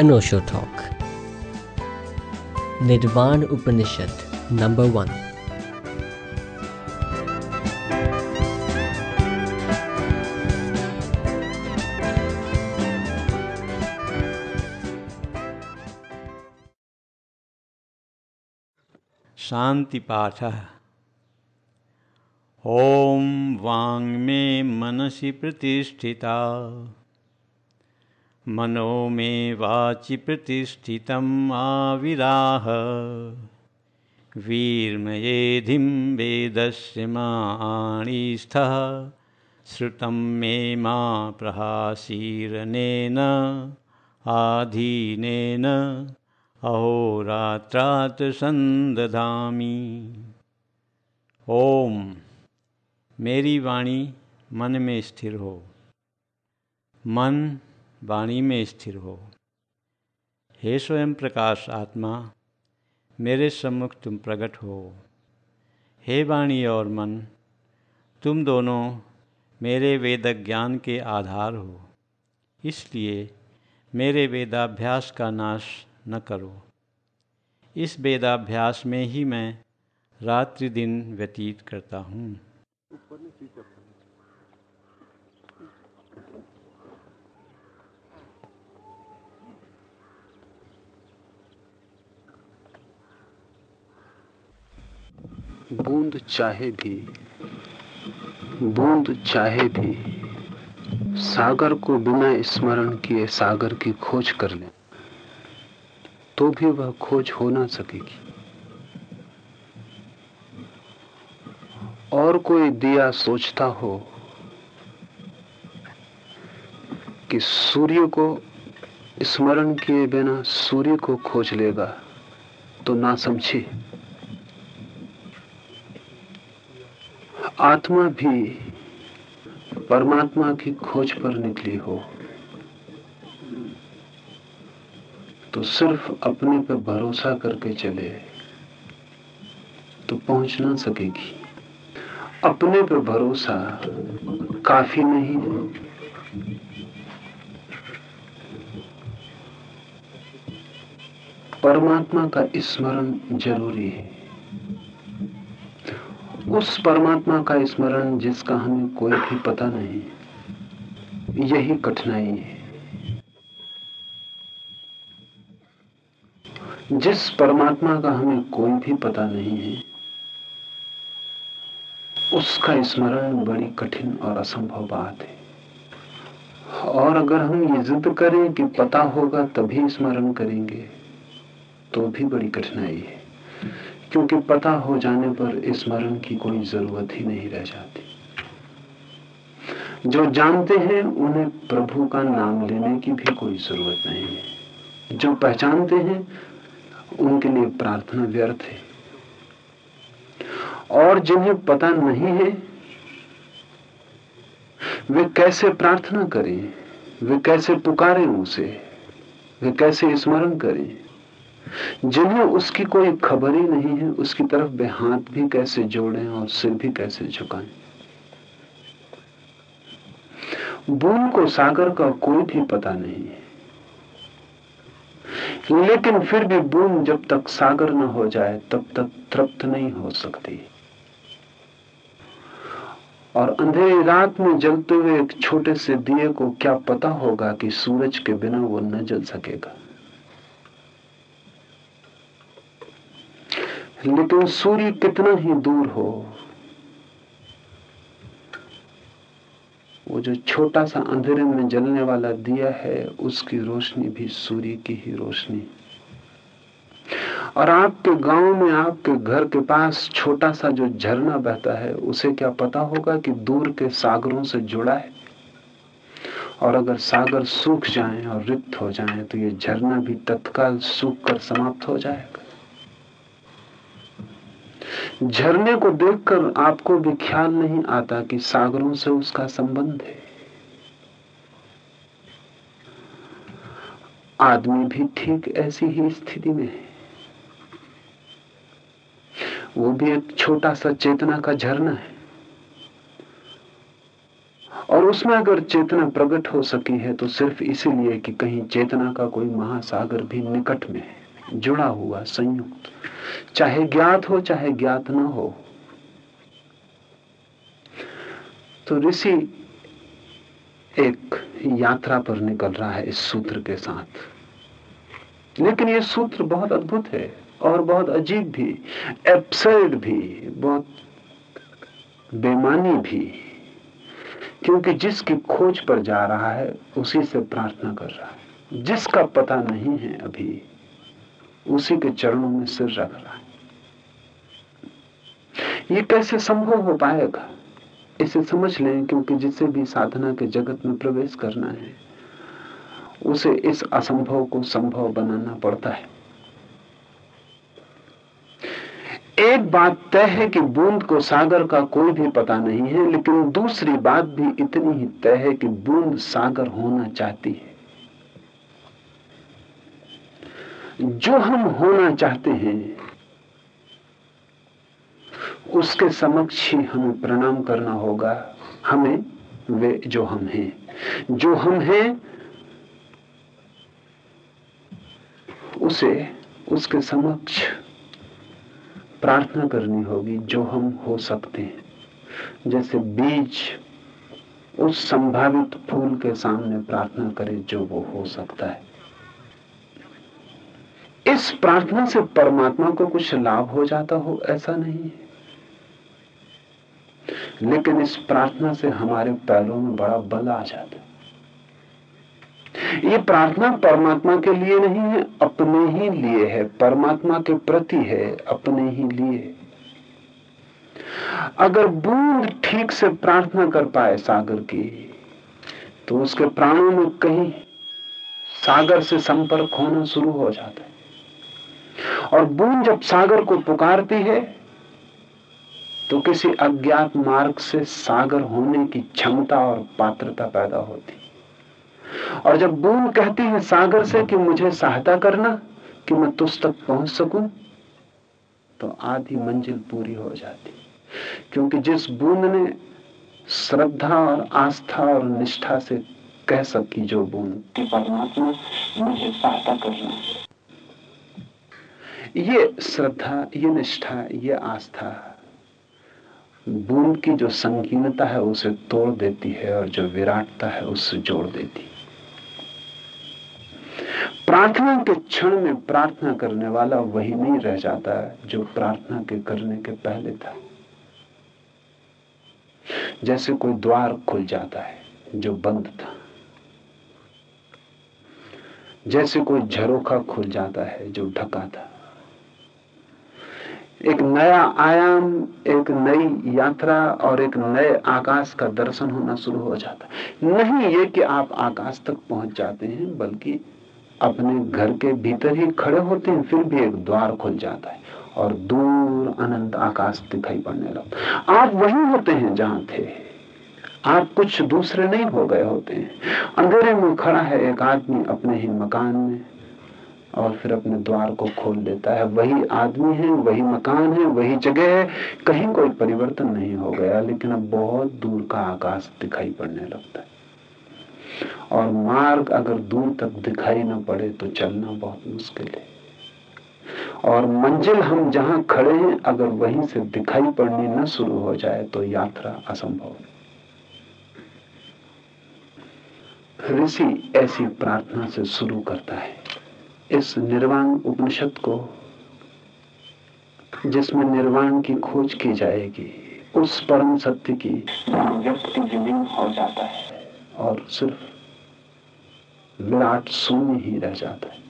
अनोशो talk निर्वाण उपनिषद number one शांति पाठ ओम वांग में मनसी प्रतिष्ठिता। मनो मे वाचि प्रतिष्ठितम् आविराह। वीर्मयेधिं वेदस्य माणीस्थः, श्रुतं मे मा प्रहासीरनेन, आधीनेन अहोरात्रात् संदधामी ओम। मेरी वाणी मन में स्थिर हो। मन वाणी में स्थिर हो। हे स्वयं प्रकाश आत्मा, मेरे सम्मुख तुम प्रकट हो। हे वाणी और मन, तुम दोनों मेरे वेद ज्ञान के आधार हो। इसलिए मेरे वेदाभ्यास का नाश न करो। इस वेदाभ्यास में ही मैं रात्रि दिन व्यतीत करता हूँ। बूंद चाहे भी, बूंद चाहे भी, सागर को बिना स्मरण किए सागर की खोज कर ले तो भी वह खोज हो ना सकेगी। और कोई दिया सोचता हो कि सूर्य को स्मरण किए बिना सूर्य को खोज लेगा तो ना समझे। आत्मा भी परमात्मा की खोज पर निकली हो तो सिर्फ़ अपने पर भरोसा करके चले तो पहुँच ना सकेगी। अपने पर भरोसा काफ़ी नहीं है। परमात्मा का स्मरण ज़रूरी है। उस परमात्मा का स्मरण जिसका हमें कोई भी पता नहीं, यही कठिनाई है। जिस परमात्मा का हमें कोई भी पता नहीं है, उसका स्मरण बड़ी कठिन और असंभव बात है। और अगर हम ये जिद करें कि पता होगा तभी स्मरण करेंगे तो भी बड़ी कठिनाई है। क्योंकि पता हो जाने पर स्मरण की कोई ज़रूरत ही नहीं रह जाती। जो जानते हैं, उन्हें प्रभु का नाम लेने की भी कोई ज़रूरत नहीं है। जो पहचानते हैं, उनके लिए प्रार्थना व्यर्थ है। और जिन्हें पता नहीं है, वे कैसे प्रार्थना करें? वे कैसे पुकारें उसे? वे कैसे स्मरण करें? जिन्हें उसकी कोई खबर ही नहीं है, उसकी तरफ़ वे हाथ भी कैसे जोड़ें और सिर भी कैसे झुकाएँ? बूंद को सागर का कोई भी पता नहीं है। लेकिन फिर भी बूंद जब तक सागर न हो जाए, तब तक तृप्त नहीं हो सकती। और अंधेरी रात में जलते हुए एक छोटे से दिए को क्या पता होगा कि सूरज के बिना वो न जल सकेगा? लेकिन सूर्य कितना ही दूर हो, वो जो छोटा सा अंधेरे में जलने वाला दिया है, उसकी रोशनी भी सूर्य की ही रोशनी। और आपके गाँव में आपके घर के पास छोटा सा जो झरना बहता है, उसे क्या पता होगा कि दूर के सागरों से जुड़ा है? और अगर सागर सूख जाएँ और रिक्त हो जाएँ तो ये झरना भी तत्काल सूख कर समाप्त हो जाएगा। झरने को देखकर आपको भी ख्याल नहीं आता कि सागरों से उसका संबंध है। आदमी भी ठीक ऐसी ही स्थिति में है। वो भी एक छोटा सा चेतना का झरना है। और उसमें अगर चेतना प्रकट हो सकी है तो सिर्फ़ इसीलिए कि कहीं चेतना का कोई महासागर भी निकट में है, जुड़ा हुआ संयुक्त। चाहे ज्ञात हो, चाहे ज्ञात ना हो। तो ऋषि एक यात्रा पर निकल रहा है इस सूत्र के साथ। लेकिन यह सूत्र बहुत अद्भुत है और बहुत अजीब भी एब्सर्ड भी, बहुत बेमानी भी, क्योंकि जिसकी खोज पर जा रहा है, उसी से प्रार्थना कर रहा है। जिसका पता नहीं है अभी उसी के चरणों में सिर रख रहा है। ये कैसे संभव हो पाएगा? इसे समझ लें, क्योंकि जिसे भी साधना के जगत में प्रवेश करना है, उसे इस असंभव को संभव बनाना पड़ता है। एक बात तय है कि बूंद को सागर का कोई भी पता नहीं है, लेकिन दूसरी बात भी इतनी ही तय है कि बूंद सागर होना चाहती है। जो हम होना चाहते हैं, उसके समक्ष ही हमें प्रणाम करना होगा। हमें, वे जो हम हैं। जो हम हैं, उसे, उसके समक्ष प्रार्थना करनी होगी, जो हम हो सकते हैं। जैसे बीज उस संभावित फूल के सामने प्रार्थना करे, जो वो हो सकता है। इस प्रार्थना से परमात्मा को कुछ लाभ हो जाता हो, ऐसा नहीं है। लेकिन इस प्रार्थना से हमारे पैरों में बड़ा बल आ जाता है। ये प्रार्थना परमात्मा के लिए नहीं है, अपने ही लिए है। परमात्मा के प्रति है, अपने ही लिए अगर बूंद ठीक से प्रार्थना कर पाए सागर की तो उसके प्राणों में कहीं सागर से संपर्क होना शुरू हो जाता है। और बूंद जब सागर को पुकारती है तो किसी अज्ञात मार्ग से सागर होने की क्षमता और पात्रता पैदा होती। और जब बूंद कहती है सागर से कि मुझे सहायता करना, कि मैं तुझ तक पहुँच सकूँ तो आधी मंजिल पूरी हो जाती। क्योंकि जिस बूंद ने श्रद्धा और आस्था और निष्ठा से कह सकी, जो बूंद परमात्मा मुझे सहायता करना ये श्रद्धा, ये निष्ठा, ये आस्था, बूंद की जो संकीर्णता है, उसे तोड़ देती है और जो विराटता है उससे जोड़ देती है। प्रार्थना के क्षण में प्रार्थना करने वाला वही नहीं रह जाता जो प्रार्थना के करने के पहले था। जैसे कोई द्वार खुल जाता है, जो बंद था। जैसे कोई झरोखा खुल जाता है, जो ढका था। एक नया आयाम, एक नई यात्रा और एक नए आकाश का दर्शन होना शुरू हो जाता नहीं ये कि आप आकाश तक पहुँच जाते हैं, बल्कि अपने घर के भीतर ही खड़े होते हैं, फिर भी एक द्वार खुल जाता है और दूर अनंत आकाश दिखाई पड़ने लगता आप वही होते हैं जहाँ थे। आप कुछ दूसरे नहीं हो गए होते हैं। अंधेरे में खड़ा है एक आदमी अपने ही मकान में। और फिर अपने द्वार को खोल देता है। वही आदमी है, वही मकान है, वही जगह है, कहीं कोई परिवर्तन नहीं हो गया, लेकिन अब बहुत दूर का आकाश दिखाई पड़ने लगता है। और मार्ग अगर दूर तक दिखाई ना पड़े तो चलना बहुत मुश्किल है। और मंजिल हम जहाँ खड़े हैं, अगर वहीं से दिखाई पड़नी न शुरू हो जाए तो यात्रा असंभव है। ऋषि ऐसी प्रार्थना से शुरू करता है। इस निर्वाण उपनिषद को जिसमें निर्वाण की खोज की जाएगी, उस परम सत्य की व्यक्ति विलीन हो जाता है और सिर्फ़ विराट शून्य ही रह जाता है।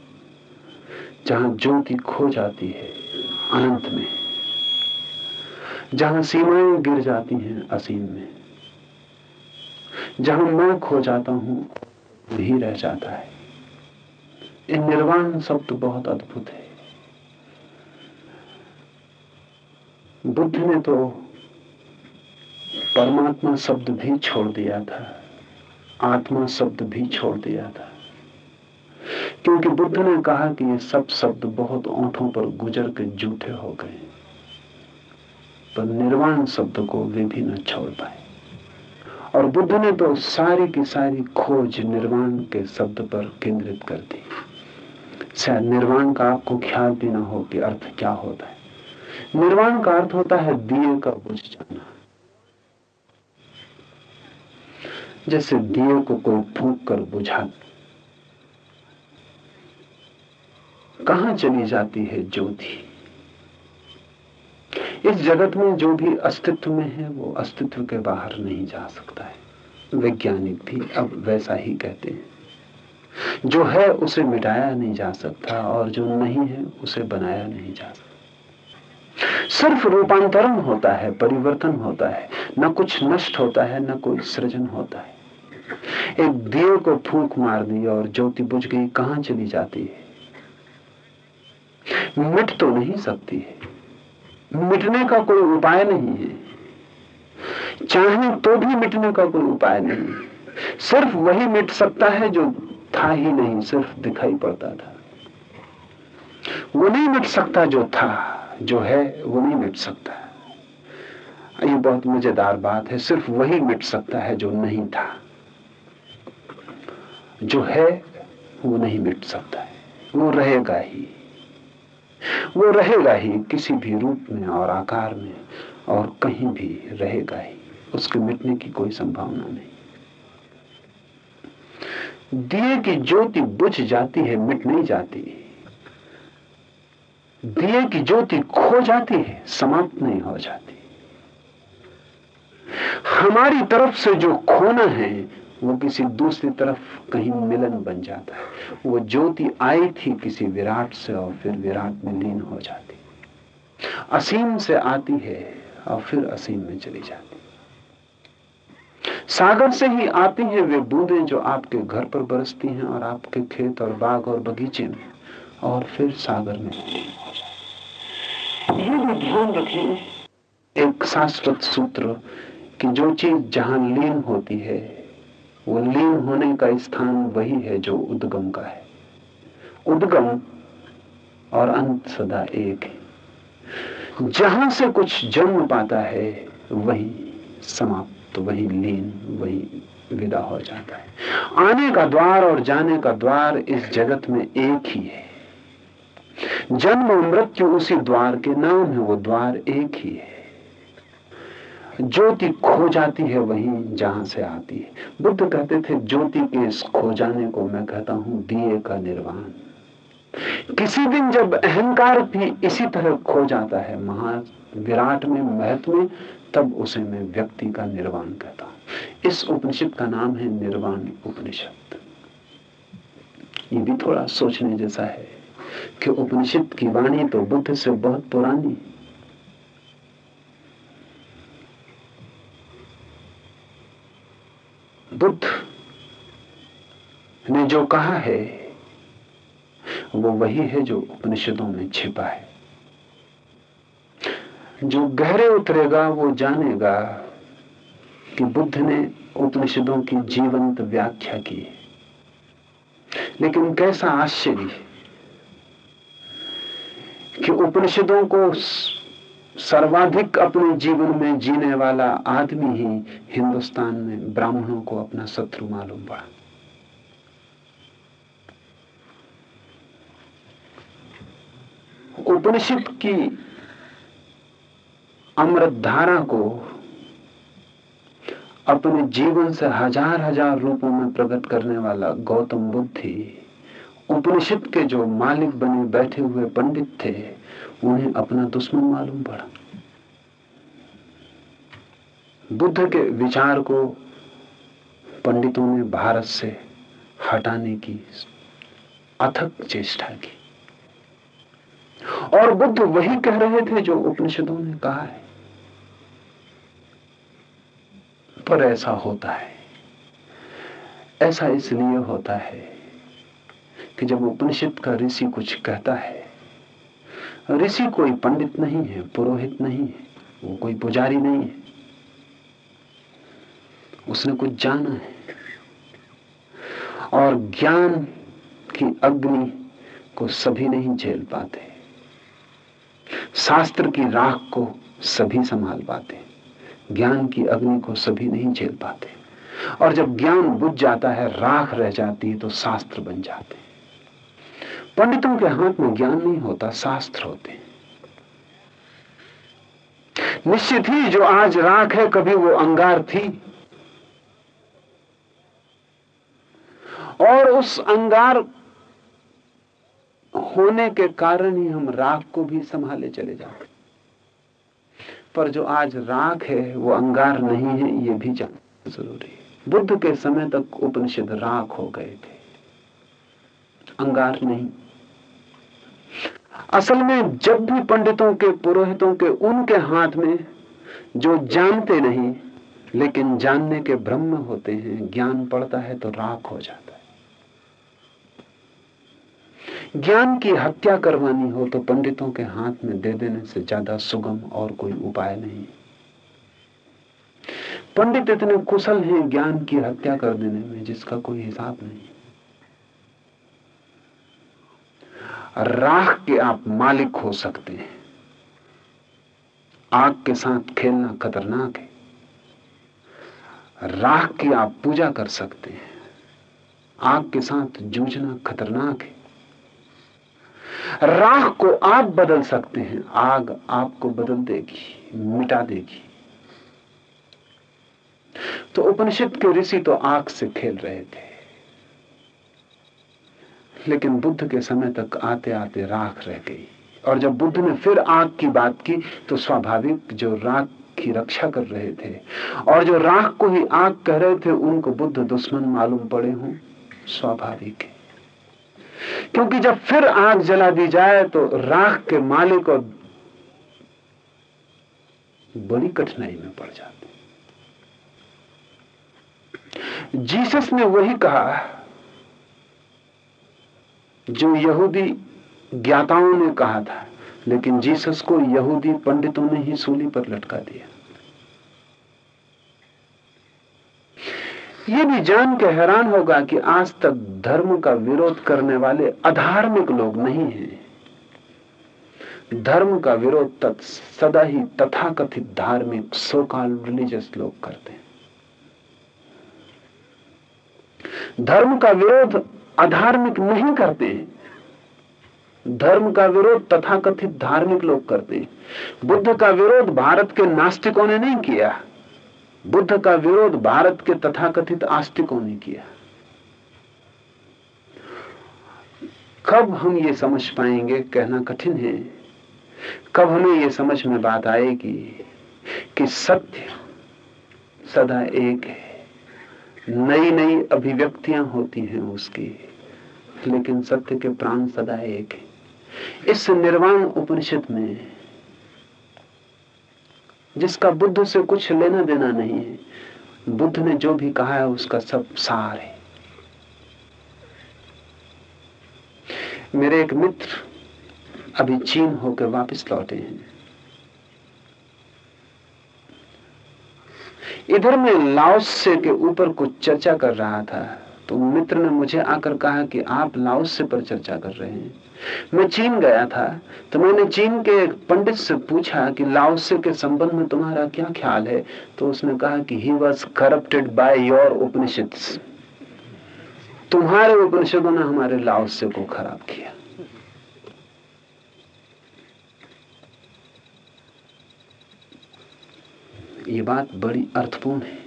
जहाँ ज्योति खो जाती है, अनंत में। जहाँ सीमाएँ गिर जाती हैं, असीम में। जहाँ मैं खो जाता हूँ, वही रह जाता है। ये निर्वाण शब्द बहुत अद्भुत है। बुद्ध ने तो परमात्मा शब्द भी छोड़ दिया था, आत्मा शब्द भी छोड़ दिया था। क्योंकि बुद्ध ने कहा कि ये सब शब्द बहुत ओंठों पर गुजर के जूठे हो गए, पर निर्वाण शब्द को वे भी न छोड़ पाए। और बुद्ध ने तो सारी की सारी खोज निर्वाण के शब्द पर केंद्रित कर दी। शायद निर्वाण का आपको ख्याल भी ना हो कि अर्थ क्या होता है। निर्वाण का अर्थ होता है दिए का बुझ जाना जैसे दिए को कोई फूक कर बुझा। कहा चली जाती है ज्योति? इस जगत में जो भी अस्तित्व में है, वो अस्तित्व के बाहर नहीं जा सकता है। वैज्ञानिक भी अब वैसा ही कहते हैं। जो है उसे मिटाया नहीं जा सकता और जो नहीं है उसे बनाया नहीं जा सकता। सिर्फ़ रूपांतरण होता है, परिवर्तन होता है। न कुछ नष्ट होता है, न कोई सृजन होता है। एक दिए को फूंक मार दी और ज्योति बुझ गई, कहाँ चली जाती है? मिट तो नहीं सकती है। मिटने का कोई उपाय नहीं है। चाहे तो भी मिटने का कोई उपाय नहीं है। सिर्फ़ वही मिट सकता है जो था ही नहीं, सिर्फ़ दिखाई पड़ता था। वो नहीं मिट सकता जो था, जो है, वो नहीं मिट सकता। ये बहुत मज़ेदार बात है, सिर्फ़ वही मिट सकता है जो नहीं था। जो है, वो नहीं मिट सकता है। वो रहेगा ही। वो रहेगा ही किसी भी रूप में और आकार में और कहीं भी रहेगा ही। उसके मिटने की कोई संभावना नहीं। दिए की ज्योति बुझ जाती है, मिट नहीं जाती। दिए की ज्योति खो जाती है, समाप्त नहीं हो जाती। हमारी तरफ़ से जो खोना है, वो किसी दूसरी तरफ़ कहीं मिलन बन जाता है। वो ज्योति आई थी किसी विराट से और फिर विराट में लीन हो जाती। असीम से आती है और फिर असीम में चली जाती। सागर से ही आती हैं वे बूंदें जो आपके घर पर बरसती हैं और आपके खेत और बाग और बगीचे में और फिर सागर में। ये भी ध्यान रखें, एक शाश्वत सूत्र कि जो चीज़ जहाँ लीन होती है, वो लीन होने का स्थान वही है जो उद्गम का है। उद्गम और अंत सदा एक है। जहाँ से कुछ जन्म पाता है, वही समाप्त वही लीन, वही विदा हो जाता है। आने का द्वार और जाने का द्वार इस जगत में एक ही है। जन्म और मृत्यु उसी द्वार के नाम है, वो द्वार एक ही है। ज्योति खो जाती है वहीं जहाँ से आती है। बुद्ध कहते थे, ज्योति के इस खो जाने को मैं कहता हूँ, दिए का निर्वाण। किसी दिन जब अहंकार भी इसी तरह खो जाता है महा विराट में महत्व में तब उसे मैं व्यक्ति का निर्वाण कहता हूँ। इस उपनिषद का नाम है निर्वाण उपनिषद। ये भी थोड़ा सोचने जैसा है कि उपनिषद की वाणी तो बुद्ध से बहुत पुरानी बुद्ध ने जो कहा है, वो वही है जो उपनिषदों में छिपा है। जो गहरे उतरेगा, वो जानेगा कि बुद्ध ने उपनिषदों की जीवंत व्याख्या की लेकिन कैसा आश्चर्य कि उपनिषदों को सर्वाधिक अपने जीवन में जीने वाला आदमी ही हिंदुस्तान में ब्राह्मणों को अपना शत्रु मालूम पड़ा। उपनिषद की अमृत धारा को अपने जीवन से हज़ार हज़ार रूपों में प्रकट करने वाला गौतम बुद्ध ही उपनिषद के जो मालिक बने बैठे हुए पंडित थे, उन्हें अपना दुश्मन मालूम पड़ा। बुद्ध के विचार को पंडितों ने भारत से हटाने की अथक चेष्टा की। और बुद्ध वही कह रहे थे जो उपनिषदों ने कहा है। पर ऐसा होता है। ऐसा इसलिए होता है कि जब उपनिषद का ऋषि कुछ कहता है, ऋषि कोई पंडित नहीं है, पुरोहित नहीं है, वो कोई पुजारी नहीं है। उसने कुछ जाना है। और ज्ञान की अग्नि को सभी नहीं झेल पाते। शास्त्र की राख को सभी संभाल पाते। ज्ञान की अग्नि को सभी नहीं झेल पाते। और जब ज्ञान बुझ जाता है, राख रह जाती है तो शास्त्र बन जाते पंडितों के हाथ में ज्ञान नहीं होता, शास्त्र होते निश्चित ही जो आज राख है, कभी वो अंगार थी। और उस अंगार होने के कारण ही हम राख को भी संभाले चले जाते पर जो आज राख है वो अंगार नहीं है ये भी जानना ज़रूरी है। बुद्ध के समय तक उपनिषद राख हो गए थे। अंगार नहीं। असल में जब भी पंडितों के पुरोहितों के उनके हाथ में जो जानते नहीं लेकिन जानने के ब्रह्म होते हैं ज्ञान पड़ता है तो राख हो जाता है ज्ञान की हत्या करवानी हो तो पंडितों के हाथ में दे देने से ज़्यादा सुगम और कोई उपाय नहीं। पंडित इतने कुशल हैं ज्ञान की हत्या कर देने में, जिसका कोई हिसाब नहीं। राख के आप मालिक हो सकते हैं। आग के साथ खेलना खतरनाक है। राख की आप पूजा कर सकते हैं। आग के साथ जूझना खतरनाक है। राख को आप बदल सकते हैं। आग आपको बदल देगी, मिटा देगी। तो उपनिषद के ऋषि तो आग से खेल रहे थे। लेकिन बुद्ध के समय तक आते आते राख रह गई। और जब बुद्ध ने फिर आग की बात की तो स्वाभाविक जो राख की रक्षा कर रहे थे, और जो राख को ही आग कह रहे थे, उनको बुद्ध दुश्मन मालूम पड़े हों। स्वाभाविक है। क्योंकि जब फिर आग जला दी जाए तो राख के मालिक और बड़ी कठिनाई में पड़ जाते जीसस ने वही कहा जो यहूदी ज्ञाताओं ने कहा था, लेकिन जीसस को यहूदी पंडितों ने ही सूली पर लटका दिया। ये भी जान के हैरान होगा कि आज तक धर्म का विरोध करने वाले अधार्मिक लोग नहीं हैं। धर्म का विरोध तत् सदा ही तथाकथित धार्मिक सोकाल रिलीजियस लोग करते हैं। धर्म का विरोध अधार्मिक नहीं करते हैं। धर्म का विरोध तथाकथित धार्मिक लोग करते हैं। बुद्ध का विरोध भारत के नास्तिकों ने नहीं किया। बुद्ध का विरोध भारत के तथाकथित आस्तिकों ने किया। कब हम ये समझ पाएँगे? कहना कठिन है। कब हमें ये समझ में बात आएगी कि सत्य सदा एक है। नई नई अभिव्यक्तियाँ होती हैं उसकी, लेकिन सत्य के प्राण सदा एक है। इस निर्वाण उपनिषद में जिसका बुद्ध से कुछ लेना देना नहीं है। बुद्ध ने जो भी कहा है, उसका सब सार है। मेरे एक मित्र अभी चीन होकर वापस लौटे हैं। इधर मैं लाओस से के ऊपर कुछ चर्चा कर रहा था तो मित्र ने मुझे आकर कहा कि आप लाओस पर चर्चा कर रहे हैं। मैं चीन गया था तो मैंने चीन के एक पंडित से पूछा कि लाओसे के संबंध में तुम्हारा क्या ख्याल है? तो उसने कहा कि he was corrupted by your Upanishad तुम्हारे उपनिषदों ने हमारे लाओसे को खराब किया। ये बात बड़ी अर्थपूर्ण है।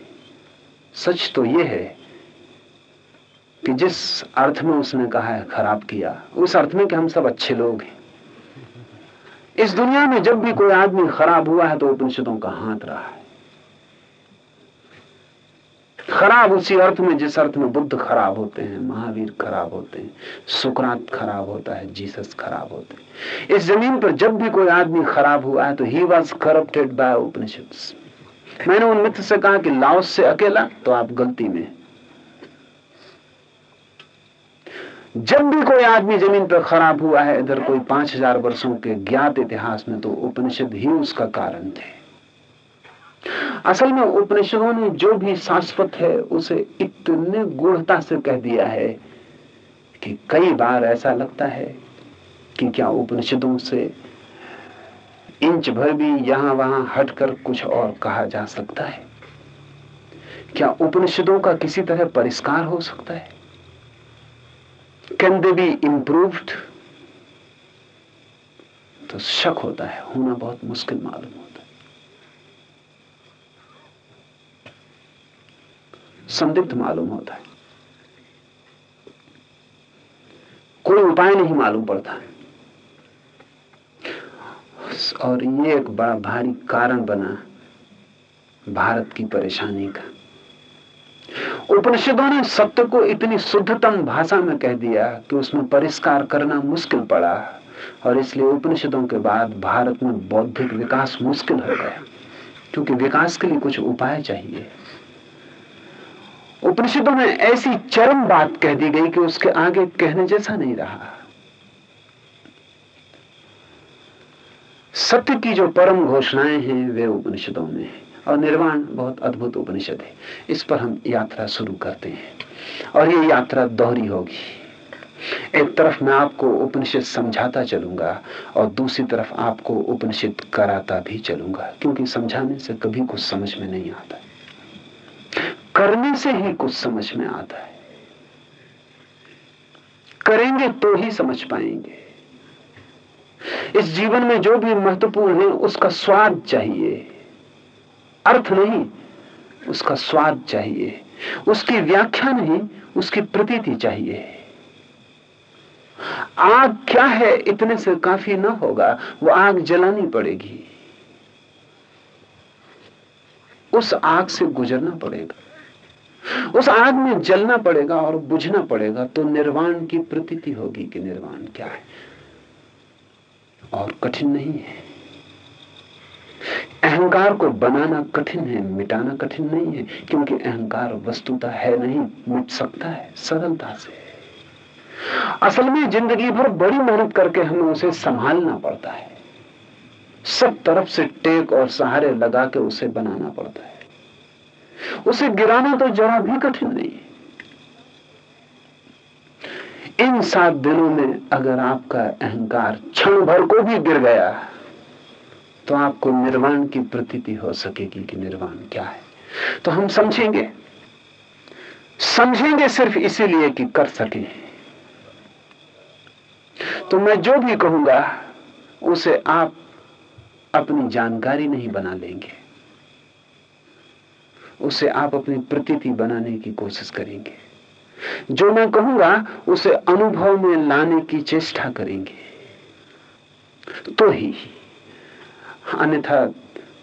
सच तो यह है कि जिस अर्थ में उसने कहा है, खराब किया, उस अर्थ में कि हम सब अच्छे लोग हैं। इस दुनिया में जब भी कोई आदमी खराब हुआ है तो उपनिषदों का हाथ रहा है। खराब उसी अर्थ में, जिस अर्थ में बुद्ध खराब होते हैं, महावीर खराब होते हैं, सुकरात खराब होता है, जीसस खराब होते हैं। इस ज़मीन पर जब भी कोई आदमी खराब हुआ है तो he was corrupted by Upanishad मैंने उन मित्र से कहा कि लाओस से अकेला तो आप गलती में जब भी कोई आदमी ज़मीन पर खराब हुआ है, इधर कोई पाँच हज़ार वर्षों के ज्ञात इतिहास में तो उपनिषद ही उसका कारण थे। असल में उपनिषदों ने जो भी शाश्वत है, उसे इतने गूढ़ता से कह दिया है कि कई बार ऐसा लगता है कि क्या उपनिषदों से इंच भर भी यहाँ वहाँ हटकर कुछ और कहा जा सकता है? क्या उपनिषदों का किसी तरह परिष्कार हो सकता है? कैन दे बी इंप्रूव्ड तो शक होता है, होना बहुत मुश्किल मालूम होता है। संदिग्ध मालूम होता है। कोई उपाय नहीं मालूम पड़ता। और ये एक बड़ा भारी कारण बना भारत की परेशानी का। उपनिषदों ने सत्य को इतनी शुद्धतम भाषा में कह दिया कि उसमें परिष्कार करना मुश्किल पड़ा और इसलिए उपनिषदों के बाद भारत में बौद्धिक विकास मुश्किल हो गया, क्योंकि विकास के लिए कुछ उपाय चाहिए। उपनिषदों में ऐसी चरम बात कह दी गई कि उसके आगे कहने जैसा नहीं रहा। सत्य की जो परम घोषणाएँ हैं, वे उपनिषदों में है। और निर्वाण बहुत अद्भुत उपनिषद है। इस पर हम यात्रा शुरू करते हैं। और ये यात्रा दोहरी होगी। एक तरफ़ मैं आपको उपनिषद समझाता चलूँगा और दूसरी तरफ़ आपको उपनिषद कराता भी चलूँगा, क्योंकि समझाने से कभी कुछ समझ में नहीं आता। करने से ही कुछ समझ में आता है। करेंगे तो ही समझ पाएँगे। इस जीवन में जो भी महत्वपूर्ण है, उसका स्वाद चाहिए। अर्थ नहीं, उसका स्वाद चाहिए। उसकी व्याख्या नहीं, उसकी प्रतीति चाहिए। आग क्या है? इतने से काफ़ी ना होगा, वो आग जलानी पड़ेगी। उस आग से गुजरना पड़ेगा। उस आग में जलना पड़ेगा और बुझना पड़ेगा तो निर्वाण की प्रतीति होगी कि निर्वाण क्या है। और कठिन नहीं है। अहंकार को बनाना कठिन है, मिटाना कठिन नहीं है, क्योंकि अहंकार वस्तुता है नहीं, मिट सकता है, सरलता से। असल में ज़िंदगी भर बड़ी मेहनत करके हमें उसे संभालना पड़ता है। सब तरफ़ से टेक और सहारे लगा के उसे बनाना पड़ता है। उसे गिराना तो जरा भी कठिन नहीं है। इन सात दिनों में अगर आपका अहंकार क्षण भर को भी गिर गया तो आपको निर्वाण की प्रतीति हो सकेगी कि निर्वाण क्या है। तो हम समझेंगे। समझेंगे सिर्फ़ इसीलिए कि कर सके। तो मैं जो भी कहूँगा, उसे आप अपनी जानकारी नहीं बना लेंगे। उसे आप अपनी प्रतीति बनाने की कोशिश करेंगे। जो मैं कहूँगा, उसे अनुभव में लाने की चेष्टा करेंगे। तो ही। अन्यथा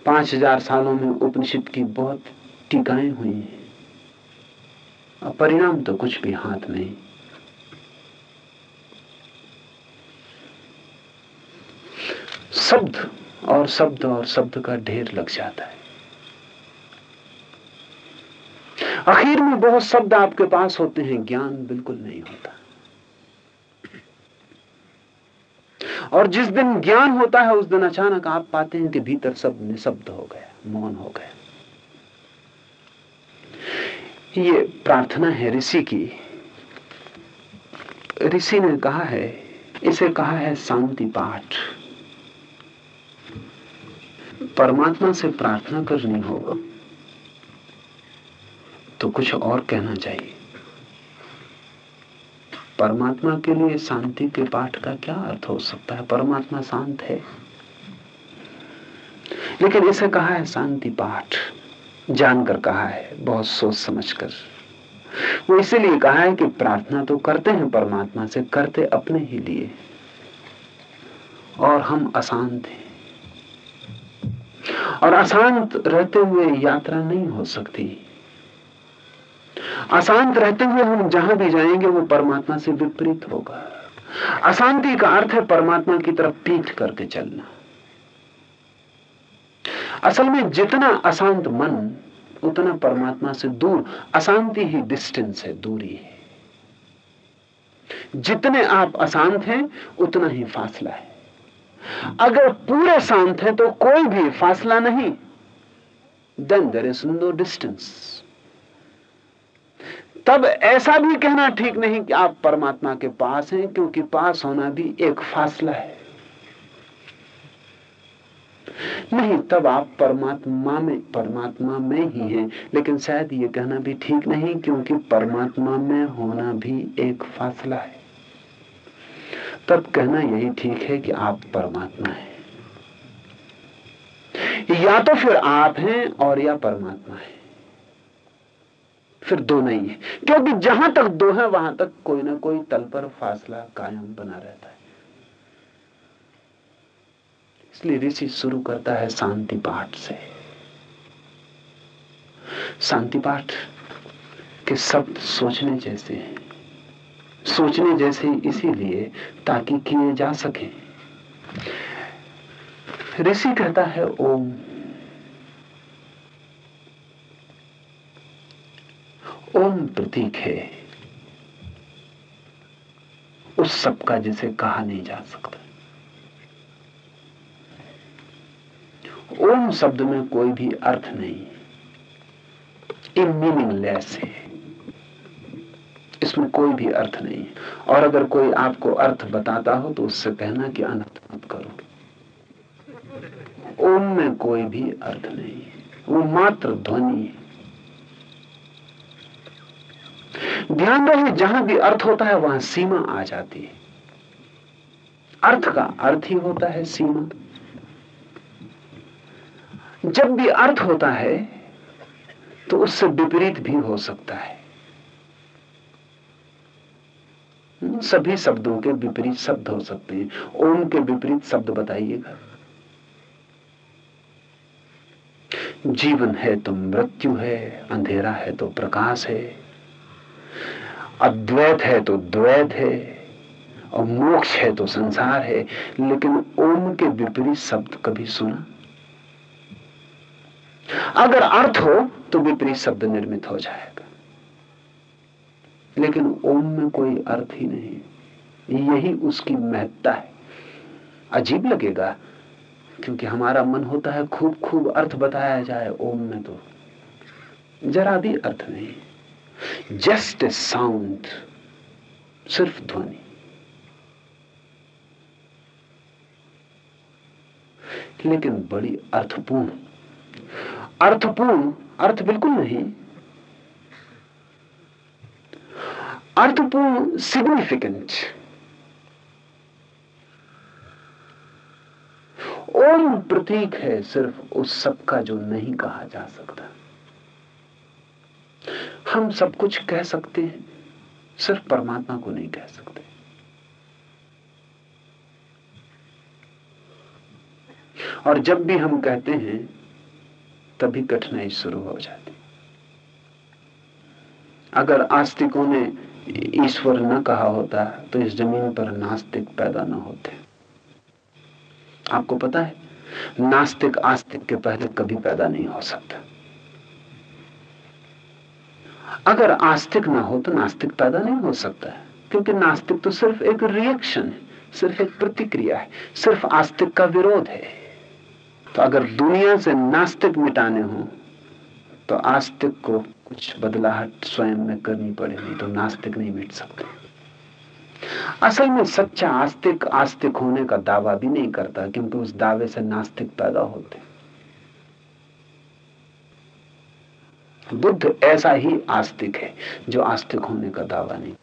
पाँच हज़ार सालों में उपनिषद की बहुत टीकाएँ हुई हैं। परिणाम तो कुछ भी हाथ नहीं। शब्द और शब्द और शब्द का ढेर लग जाता है। आखिर में बहुत शब्द आपके पास होते हैं, ज्ञान बिल्कुल नहीं होता। और जिस दिन ज्ञान होता है, उस दिन अचानक आप पाते हैं कि भीतर सब निशब्द हो गया, मौन हो गया। ये प्रार्थना है ऋषि की। ऋषि ने कहा है, इसे कहा है शांति पाठ। परमात्मा से प्रार्थना करनी होगा तो कुछ और कहना चाहिए। परमात्मा के लिए शांति के पाठ का क्या अर्थ हो सकता है? परमात्मा शांत है। लेकिन इसे कहा है शांति पाठ। जानकर कहा है, बहुत सोच समझकर। वो इसीलिए कहा है कि प्रार्थना तो करते हैं, परमात्मा से करते अपने ही लिए। और हम अशांत हैं। और अशांत रहते हुए यात्रा नहीं हो सकती। अशांत रहते हुए हम जहाँ भी जाएँगे, वो परमात्मा से विपरीत होगा। अशांति का अर्थ है परमात्मा की तरफ़ पीठ करके चलना। असल में जितना अशांत मन, उतना परमात्मा से दूर। अशांति ही डिस्टेंस है, दूरी है। जितने आप अशांत हैं, उतना ही फासला है। अगर पूरे शांत हैं तो कोई भी फासला नहीं। Then there is no distance तब ऐसा भी कहना ठीक नहीं कि आप परमात्मा के पास हैं, क्योंकि पास होना भी एक फासला है। नहीं, तब आप परमात्मा में परमात्मा में ही हैं, लेकिन शायद ये कहना भी ठीक नहीं, क्योंकि परमात्मा में होना भी एक फासला है। तब कहना यही ठीक है कि आप परमात्मा हैं। या तो फिर आप हैं और या परमात्मा है। फिर दो नहीं है। क्योंकि जहाँ तक दो है, वहाँ तक कोई ना कोई तल पर फासला कायम बना रहता है। इसलिए ऋषि शुरू करता है शांति पाठ से। शांति पाठ के शब्द सोचने जैसे हैं। सोचने जैसे इसीलिए ताकि किए जा सके। ऋषि कहता है, ओम ओम प्रतीक है। उस सब का जिसे कहा नहीं जा सकता। ओम शब्द में कोई भी अर्थ नहीं। मीनिंगलेस है। इसमें कोई भी अर्थ नहीं। और अगर कोई आपको अर्थ बताता हो तो उससे कहना कि अनर्थ मत करो। ओम में कोई भी अर्थ नहीं। है वो मात्र ध्वनि है। ध्यान रहे जहाँ भी अर्थ होता है, वहाँ सीमा आ जाती है। अर्थ का अर्थ ही होता है सीमा। जब भी अर्थ होता है तो उससे विपरीत भी हो सकता है। सभी शब्दों के विपरीत शब्द हो सकते हैं। ओम के विपरीत शब्द बताइएगा। जीवन है तो मृत्यु है, अंधेरा है तो प्रकाश है। अद्वैत है तो द्वैत है, और मोक्ष है तो संसार है, लेकिन ओम के विपरीत शब्द कभी सुना? अगर अर्थ हो तो विपरीत शब्द निर्मित हो जाएगा। लेकिन ओम में कोई अर्थ ही नहीं यही उसकी महत्ता है। अजीब लगेगा, क्योंकि हमारा मन होता है खूब खूब अर्थ बताया जाए ओम में तो। जरा भी अर्थ नहीं। जस्ट ए साउंड, सिर्फ़ ध्वनि। लेकिन बड़ी अर्थपूर्ण। अर्थपूर्ण, अर्थ बिल्कुल नहीं। अर्थपूर्ण सिग्निफिकेंट ओम प्रतीक है सिर्फ़ उस सब का जो नहीं कहा जा सकता। हम सब कुछ कह सकते हैं, सिर्फ़ परमात्मा को नहीं कह सकते। और जब भी हम कहते हैं, तभी कठिनाई शुरू हो जाती। अगर आस्तिकों ने ईश्वर न कहा होता तो इस ज़मीन पर नास्तिक पैदा न होते। आपको पता है, नास्तिक आस्तिक के पहले कभी पैदा नहीं हो सकता। अगर आस्तिक ना हो तो नास्तिक पैदा नहीं हो सकता है, क्योंकि नास्तिक तो सिर्फ़ एक रिएक्शन है, सिर्फ़ एक प्रतिक्रिया है, सिर्फ़ आस्तिक का विरोध है। तो अगर दुनिया से नास्तिक मिटाने हो तो आस्तिक को कुछ बदलाहट स्वयं में करनी पड़ेगी तो नास्तिक नहीं मिट सकते। असल में सच्चा आस्तिक आस्तिक होने का दावा भी नहीं करता, क्योंकि उस दावे से नास्तिक पैदा होते बुद्ध ऐसा ही आस्तिक है, जो आस्तिक होने का दावा नहीं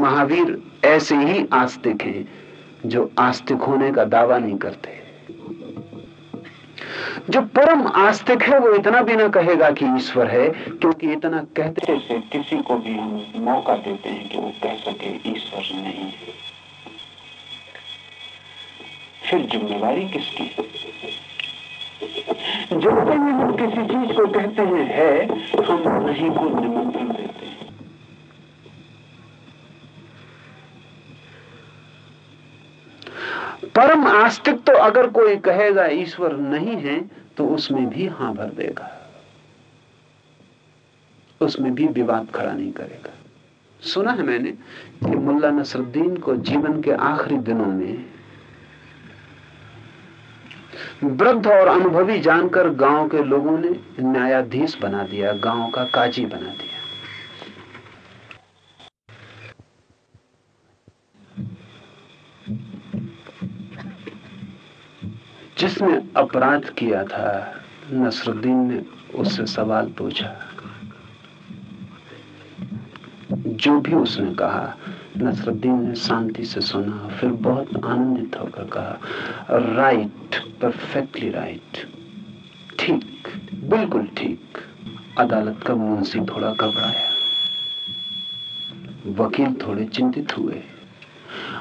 महावीर ऐसे ही आस्तिक हैं, जो आस्तिक होने का दावा नहीं करते। जो परम आस्तिक है, वो इतना भी ना कहेगा कि ईश्वर है, क्योंकि इतना कहते से किसी को भी हम मौका देते हैं कि वो कह सके, ईश्वर नहीं फिर जिम्मेवारी किसकी? जो हम किसी चीज़ को कहते हैं, है, हम नहीं को निमंत्रण देते हैं। परम आस्तिक तो अगर कोई कहेगा, ईश्वर नहीं है तो उसमें भी हाँ भर देगा। उसमें भी विवाद खड़ा नहीं करेगा। सुना है मैंने कि मुल्ला नसरुद्दीन को जीवन के आखिरी दिनों में वृद्ध और अनुभवी जानकर गाँव के लोगों ने न्यायाधीश बना दिया, गाँव का काजी बना दिया। जिसने अपराध किया था, नसरुद्दीन ने उससे सवाल पूछा। जो भी उसने कहा, नसरुद्दीन ने शांति से सुना, फिर बहुत आनंदित होकर कहा, राइट परफेक्टली राइट ठीक, बिल्कुल ठीक। अदालत का मुंशी थोड़ा घबराया। वकील थोड़े चिंतित हुए।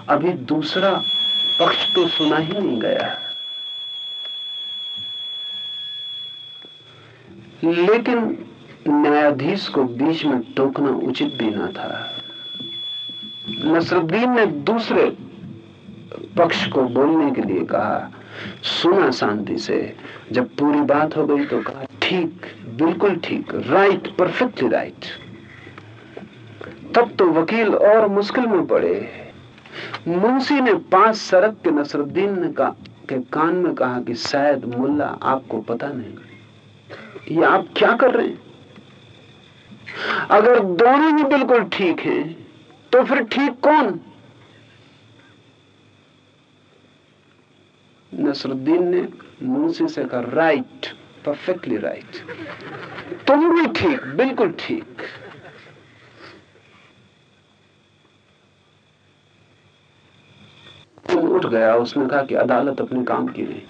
अभी दूसरा पक्ष तो सुना ही नहीं गया। लेकिन न्यायाधीश को बीच में टोकना उचित भी ना था। नसरुद्दीन ने दूसरे पक्ष को बोलने के लिए कहा सुना शांति से। जब पूरी बात हो गई तो कहा, ठीक, बिल्कुल ठीक राइट परफेक्टली राइट तब तो वकील और मुश्किल में पड़े। मुंशी ने पाँच सरक के नसरुद्दीन ने कहा, के कान में कहा कि शायद मुल्ला आपको पता नहीं। ये आप क्या कर रहे हैं? अगर दोनों ही बिल्कुल ठीक हैं तो फिर ठीक कौन? नसरुद्दीन ने मुंशी से कहा राइट परफेक्टली राइट तुम भी ठीक, बिल्कुल ठीक। उठ गया, उसने कहा कि अदालत अपने काम की नहीं।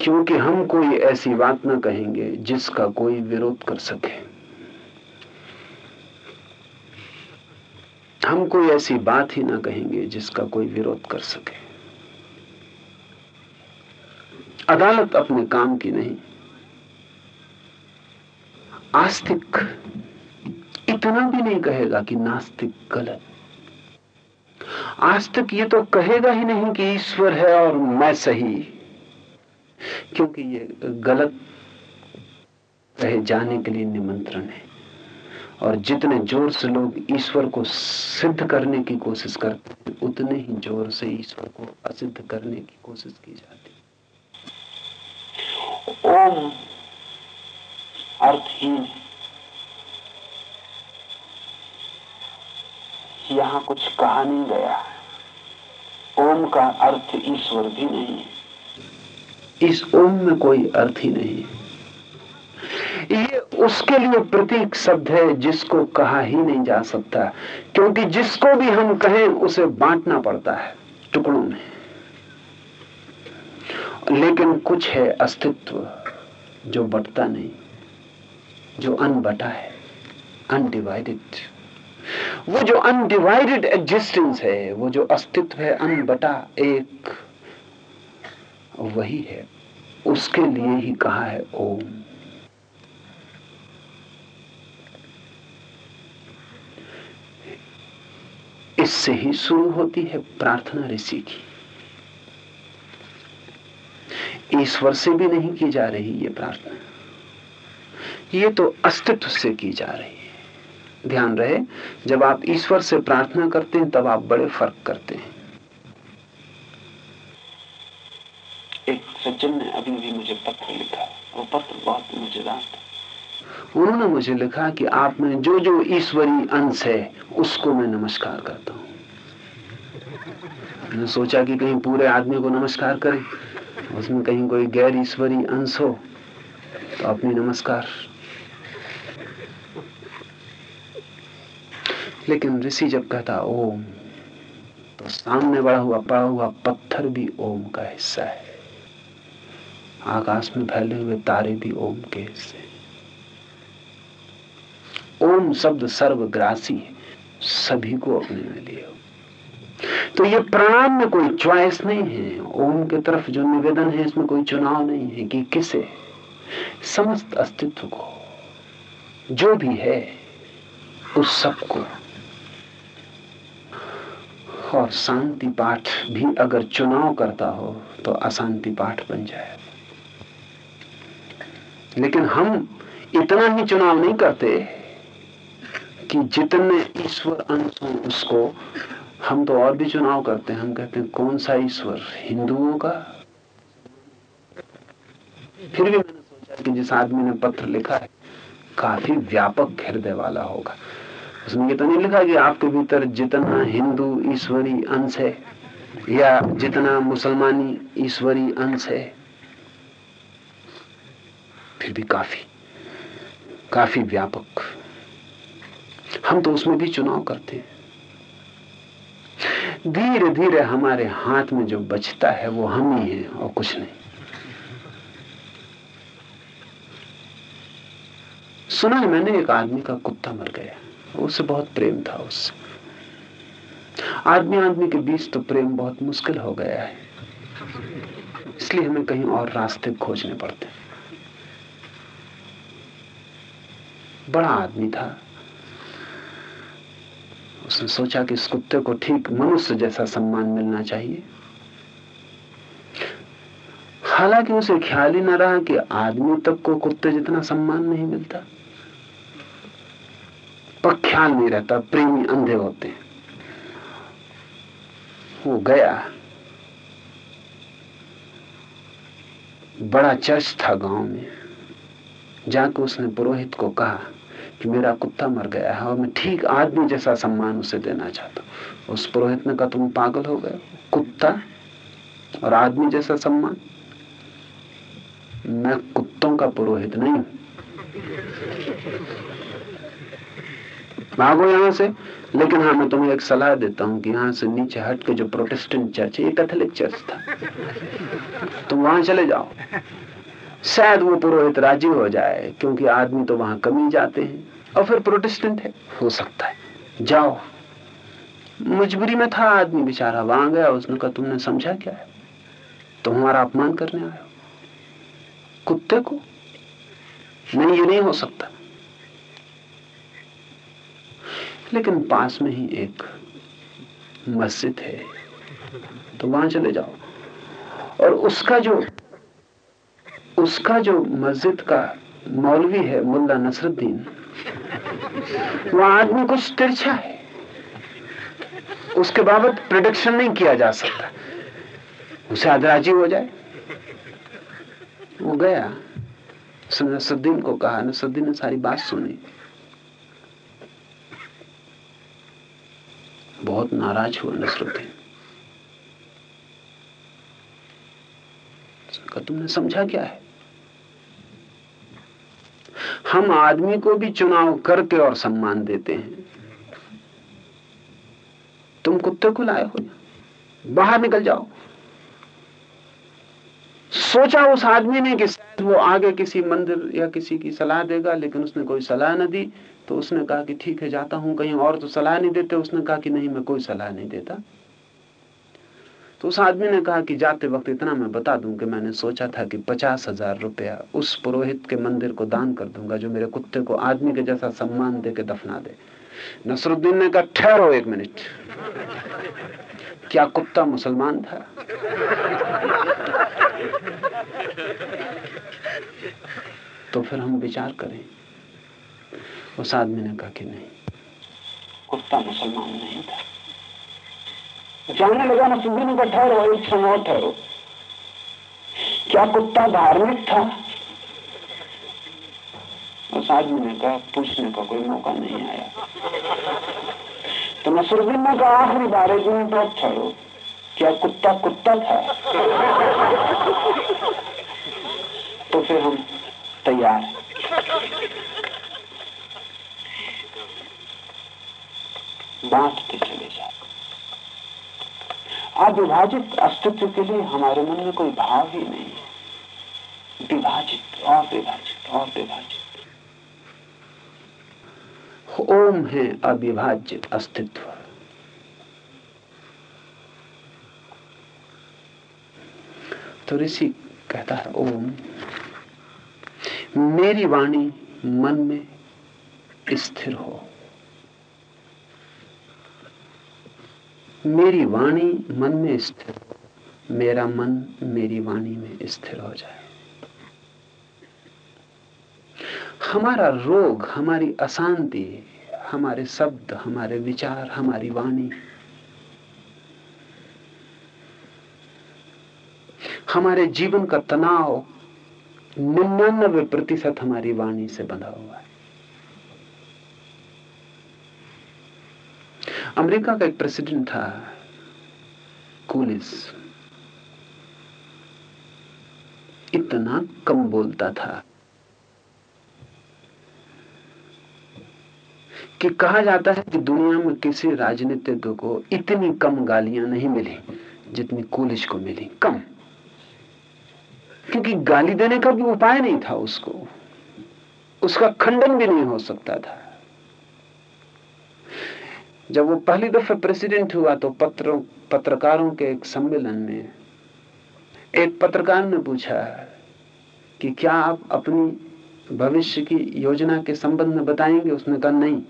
क्योंकि हम कोई ऐसी बात ना कहेंगे जिसका कोई विरोध कर सके। हम कोई ऐसी बात ही ना कहेंगे जिसका कोई विरोध कर सके। अदालत अपने काम की नहीं। आस्तिक इतना भी नहीं कहेगा कि नास्तिक गलत। आस्तिक ये तो कहेगा ही नहीं कि ईश्वर है और मैं सही। क्योंकि ये गलत कहे जाने के लिए निमंत्रण है। और जितने ज़ोर से लोग ईश्वर को सिद्ध करने की कोशिश करते हैं उतने ही ज़ोर से ईश्वर को असिद्ध करने की कोशिश की जाती ओम अर्थहीन यहाँ कुछ कहा नहीं गया ओम का अर्थ ईश्वर भी नहीं है। इस ओम में कोई अर्थ ही नहीं ये उसके लिए प्रतीक शब्द है जिसको कहा ही नहीं जा सकता। क्योंकि जिसको भी हम कहें, उसे बांटना पड़ता है, टुकड़ों में। लेकिन कुछ है अस्तित्व जो बटता नहीं, जो अनबटा है अनडिवाइडेड वो जो अनडिवाइडेड एग्जिस्टेंस है, वो जो अस्तित्व है, अनबटा एक, वही है। उसके लिए ही कहा है ओम। इससे ही शुरू होती है प्रार्थना ऋषि की। ईश्वर से भी नहीं की जा रही ये प्रार्थना। ये तो अस्तित्व से की जा रही है। ध्यान रहे, जब आप ईश्वर से प्रार्थना करते हैं, तब आप बड़े फ़र्क करते हैं एक सज्जन ने अभी भी मुझे पत्र लिखा वो पत्र बहुत मज़ेदार था उन्होंने मुझे लिखा कि आप में जो जो ईश्वरी अंश है, उसको मैं नमस्कार करता हूँ। मैंने सोचा कि कहीं पूरे आदमी को नमस्कार करें, उसमें कहीं कोई गैर ईश्वरी अंश हो तो अपनी नमस्कार। लेकिन ऋषि जब कहता, ओम तो सामने बड़ा हुआ, पड़ा हुआ पत्थर भी ओम का हिस्सा है। आकाश में फैले हुए तारे भी ओम के हिस्से ओम शब्द सर्वग्रासी है। सभी को अपने में लिए तो ये प्रणाम में कोई च्वाइस नहीं है। ओम के तरफ़ जो निवेदन है, इसमें कोई चुनाव नहीं है कि किसे। समस्त अस्तित्व को, जो भी है, उस सबको। और शांति पाठ भी अगर चुनाव करता हो तो अशांति पाठ बन जाए। लेकिन हम इतना ही चुनाव नहीं करते। कि जितने ईश्वर अंश हो, उसको हम तो और भी चुनाव करते हैं। हम कहते हैं, कौन सा ईश्वर? हिंदुओं का? फिर भी मैंने सोचा कि जिस आदमी ने पत्र लिखा है, काफ़ी व्यापक हृदय वाला होगा। उसमें ये तो नहीं लिखा कि आपके भीतर जितना हिंदू ईश्वरी अंश है, या जितना मुसलमानी ईश्वरी अंश है, फिर भी काफ़ी काफ़ी व्यापक हम तो उसमें भी चुनाव करते हैं। धीरे धीरे हमारे हाथ में जो बचता है वो हम ही है और कुछ नहीं। सुना है मैंने एक आदमी का कुत्ता मर गया। उससे बहुत प्रेम था उससे। आदमी आदमी के बीच तो प्रेम बहुत मुश्किल हो गया है। इसलिए हमें कहीं और रास्ते खोजने पड़ते बड़ा आदमी था। उसने सोचा कि इस कुत्ते को ठीक मनुष्य जैसा सम्मान मिलना चाहिए। हालाँकि उसे ख्याल ही न रहा कि आदमी तक को कुत्ते जितना सम्मान नहीं मिलता। पर ख्याल नहीं रहता, प्रेमी अंधे होते हैं। वो गया। बड़ा चर्च था गाँव में जाकर उसने पुरोहित को कहा कि मेरा कुत्ता मर गया है और मैं ठीक आदमी जैसा सम्मान उसे देना चाहता हूँ। उस पुरोहित ने कहा, तुम पागल हो गए कुत्ता और आदमी जैसा सम्मान? मैं कुत्तों का पुरोहित नहीं हूँ। भागो यहाँ से। लेकिन हाँ मैं तुम्हें एक सलाह देता हूँ कि यहाँ से नीचे हट के जो प्रोटेस्टेंट चर्च है, ये कैथोलिक चर्च था, तुम वहाँ चले जाओ। शायद वो पुरोहित राज़ी हो जाए, क्योंकि आदमी तो वहाँ कमी जाते हैं। और फिर प्रोटेस्टेंट है। हो सकता है। जाओ। मजबूरी में था आदमी बेचारा वहाँ गया उसने कहा तुमने समझा क्या है? तुम हमारा अपमान करने आए हो। कुत्ते को? नहीं ये नहीं हो सकता। लेकिन पास में ही एक मस्जिद है। तो वहाँ चले जाओ। और उसका जो उसका जो मस्जिद का मौलवी है मुल्ला नसरुद्दीन वह आदमी कुछ तिरछा है। उसके बाबत प्रिडिक्शन नहीं किया जा सकता। उसे आदराजी हो जाए। वो गया। नसरुद्दीन को कहा नसरुद्दीन ने सारी बात सुनी। बहुत नाराज़ हुआ नसरुद्दीन। तुमने समझा क्या है? हम आदमी को भी चुनाव करके और सम्मान देते हैं। तुम कुत्ते को लाए हो बाहर निकल जाओ। सोचा उस आदमी ने कि वो आगे किसी मंदिर या किसी की सलाह देगा, लेकिन उसने कोई सलाह न दी। तो उसने कहा कि ठीक है, जाता हूँ कहीं और तो सलाह नहीं देते। उसने कहा कि नहीं, मैं कोई सलाह नहीं देता। तो उस आदमी ने कहा कि जाते वक्त इतना मैं बता दूँ कि मैंने सोचा था कि पचास हज़ार रुपया उस पुरोहित के मंदिर को दान कर दूँगा जो मेरे कुत्ते को आदमी के जैसा सम्मान दे के दफना दे। नसरुद्दीन ने कहा, ठहरो एक मिनट। क्या कुत्ता मुसलमान था? तो फिर हम विचार करें। उस आदमी ने कहा कि नहीं, कुत्ता मुसलमान नहीं था। जाने लगा ना सुबह ने ठहरो क्षण और ठहरो। क्या कुत्ता धार्मिक था? उस आदमी ने कहा, पूछने का कोई मौका नहीं आया। तो नसरुद्दीन ने कहा, आखिरी बार एक मिनट और ठहरो। क्या कुत्ता कुत्ता था? तो फिर हम तैयार। बांटते चले जाते अविभाजित अस्तित्व के लिए हमारे मन में कोई भाव ही नहीं है। विभाजित और विभाजित और विभाजित ओम है अविभाजित अस्तित्व। तो ऋषि कहता है, ओम, मेरी वाणी मन में स्थिर हो। मेरी वाणी मन में स्थिर मेरा मन मेरी वाणी में स्थिर हो जाए। हमारा रोग, हमारी अशांति, हमारे शब्द, हमारे विचार, हमारी वाणी, हमारे जीवन का तनाव निन्यानबे प्रतिशत हमारी वाणी से बंधा हुआ है। अमेरिका का एक प्रेसिडेंट था, कूलिस। इतना कम बोलता था कि कहा जाता है कि दुनिया में किसी राजनीतिज्ञ को इतनी कम गालियाँ नहीं मिली जितनी कूलिश को मिली। कम। क्योंकि गाली देने का भी उपाय नहीं था उसको। उसका खंडन भी नहीं हो सकता था। जब वो पहली दफ़ा प्रेसिडेंट हुआ तो पत्रों, पत्रकारों के एक सम्मेलन में एक पत्रकार ने पूछा कि क्या आप अपनी भविष्य की योजना के संबंध में बताएँगे? उसने कहा, नहीं.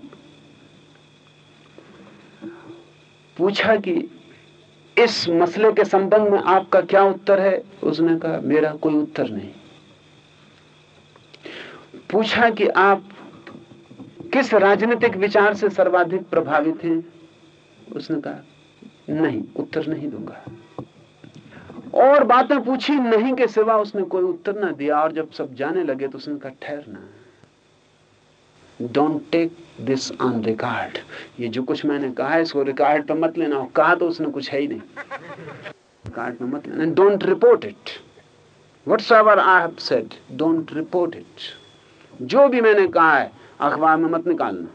पूछा कि इस मसले के संबंध में आपका क्या उत्तर है? उसने कहा, मेरा कोई उत्तर नहीं. पूछा कि आप किस राजनीतिक विचार से सर्वाधिक प्रभावित हैं? उसने कहा, नहीं, उत्तर नहीं दूँगा। और बातें पूछी नहीं के सिवा उसने कोई उत्तर ना दिया। और जब सब जाने लगे तो उसने कहा ठहरना don't take this on record ये जो कुछ मैंने कहा है, इसको रिकॉर्ड पर मत लेना। कहा तो उसने कुछ है ही नहीं। रिकॉर्ड पर मत लेना। Don't report it whatsoever I have said don't report it जो भी मैंने कहा है अखबार में मत निकालना।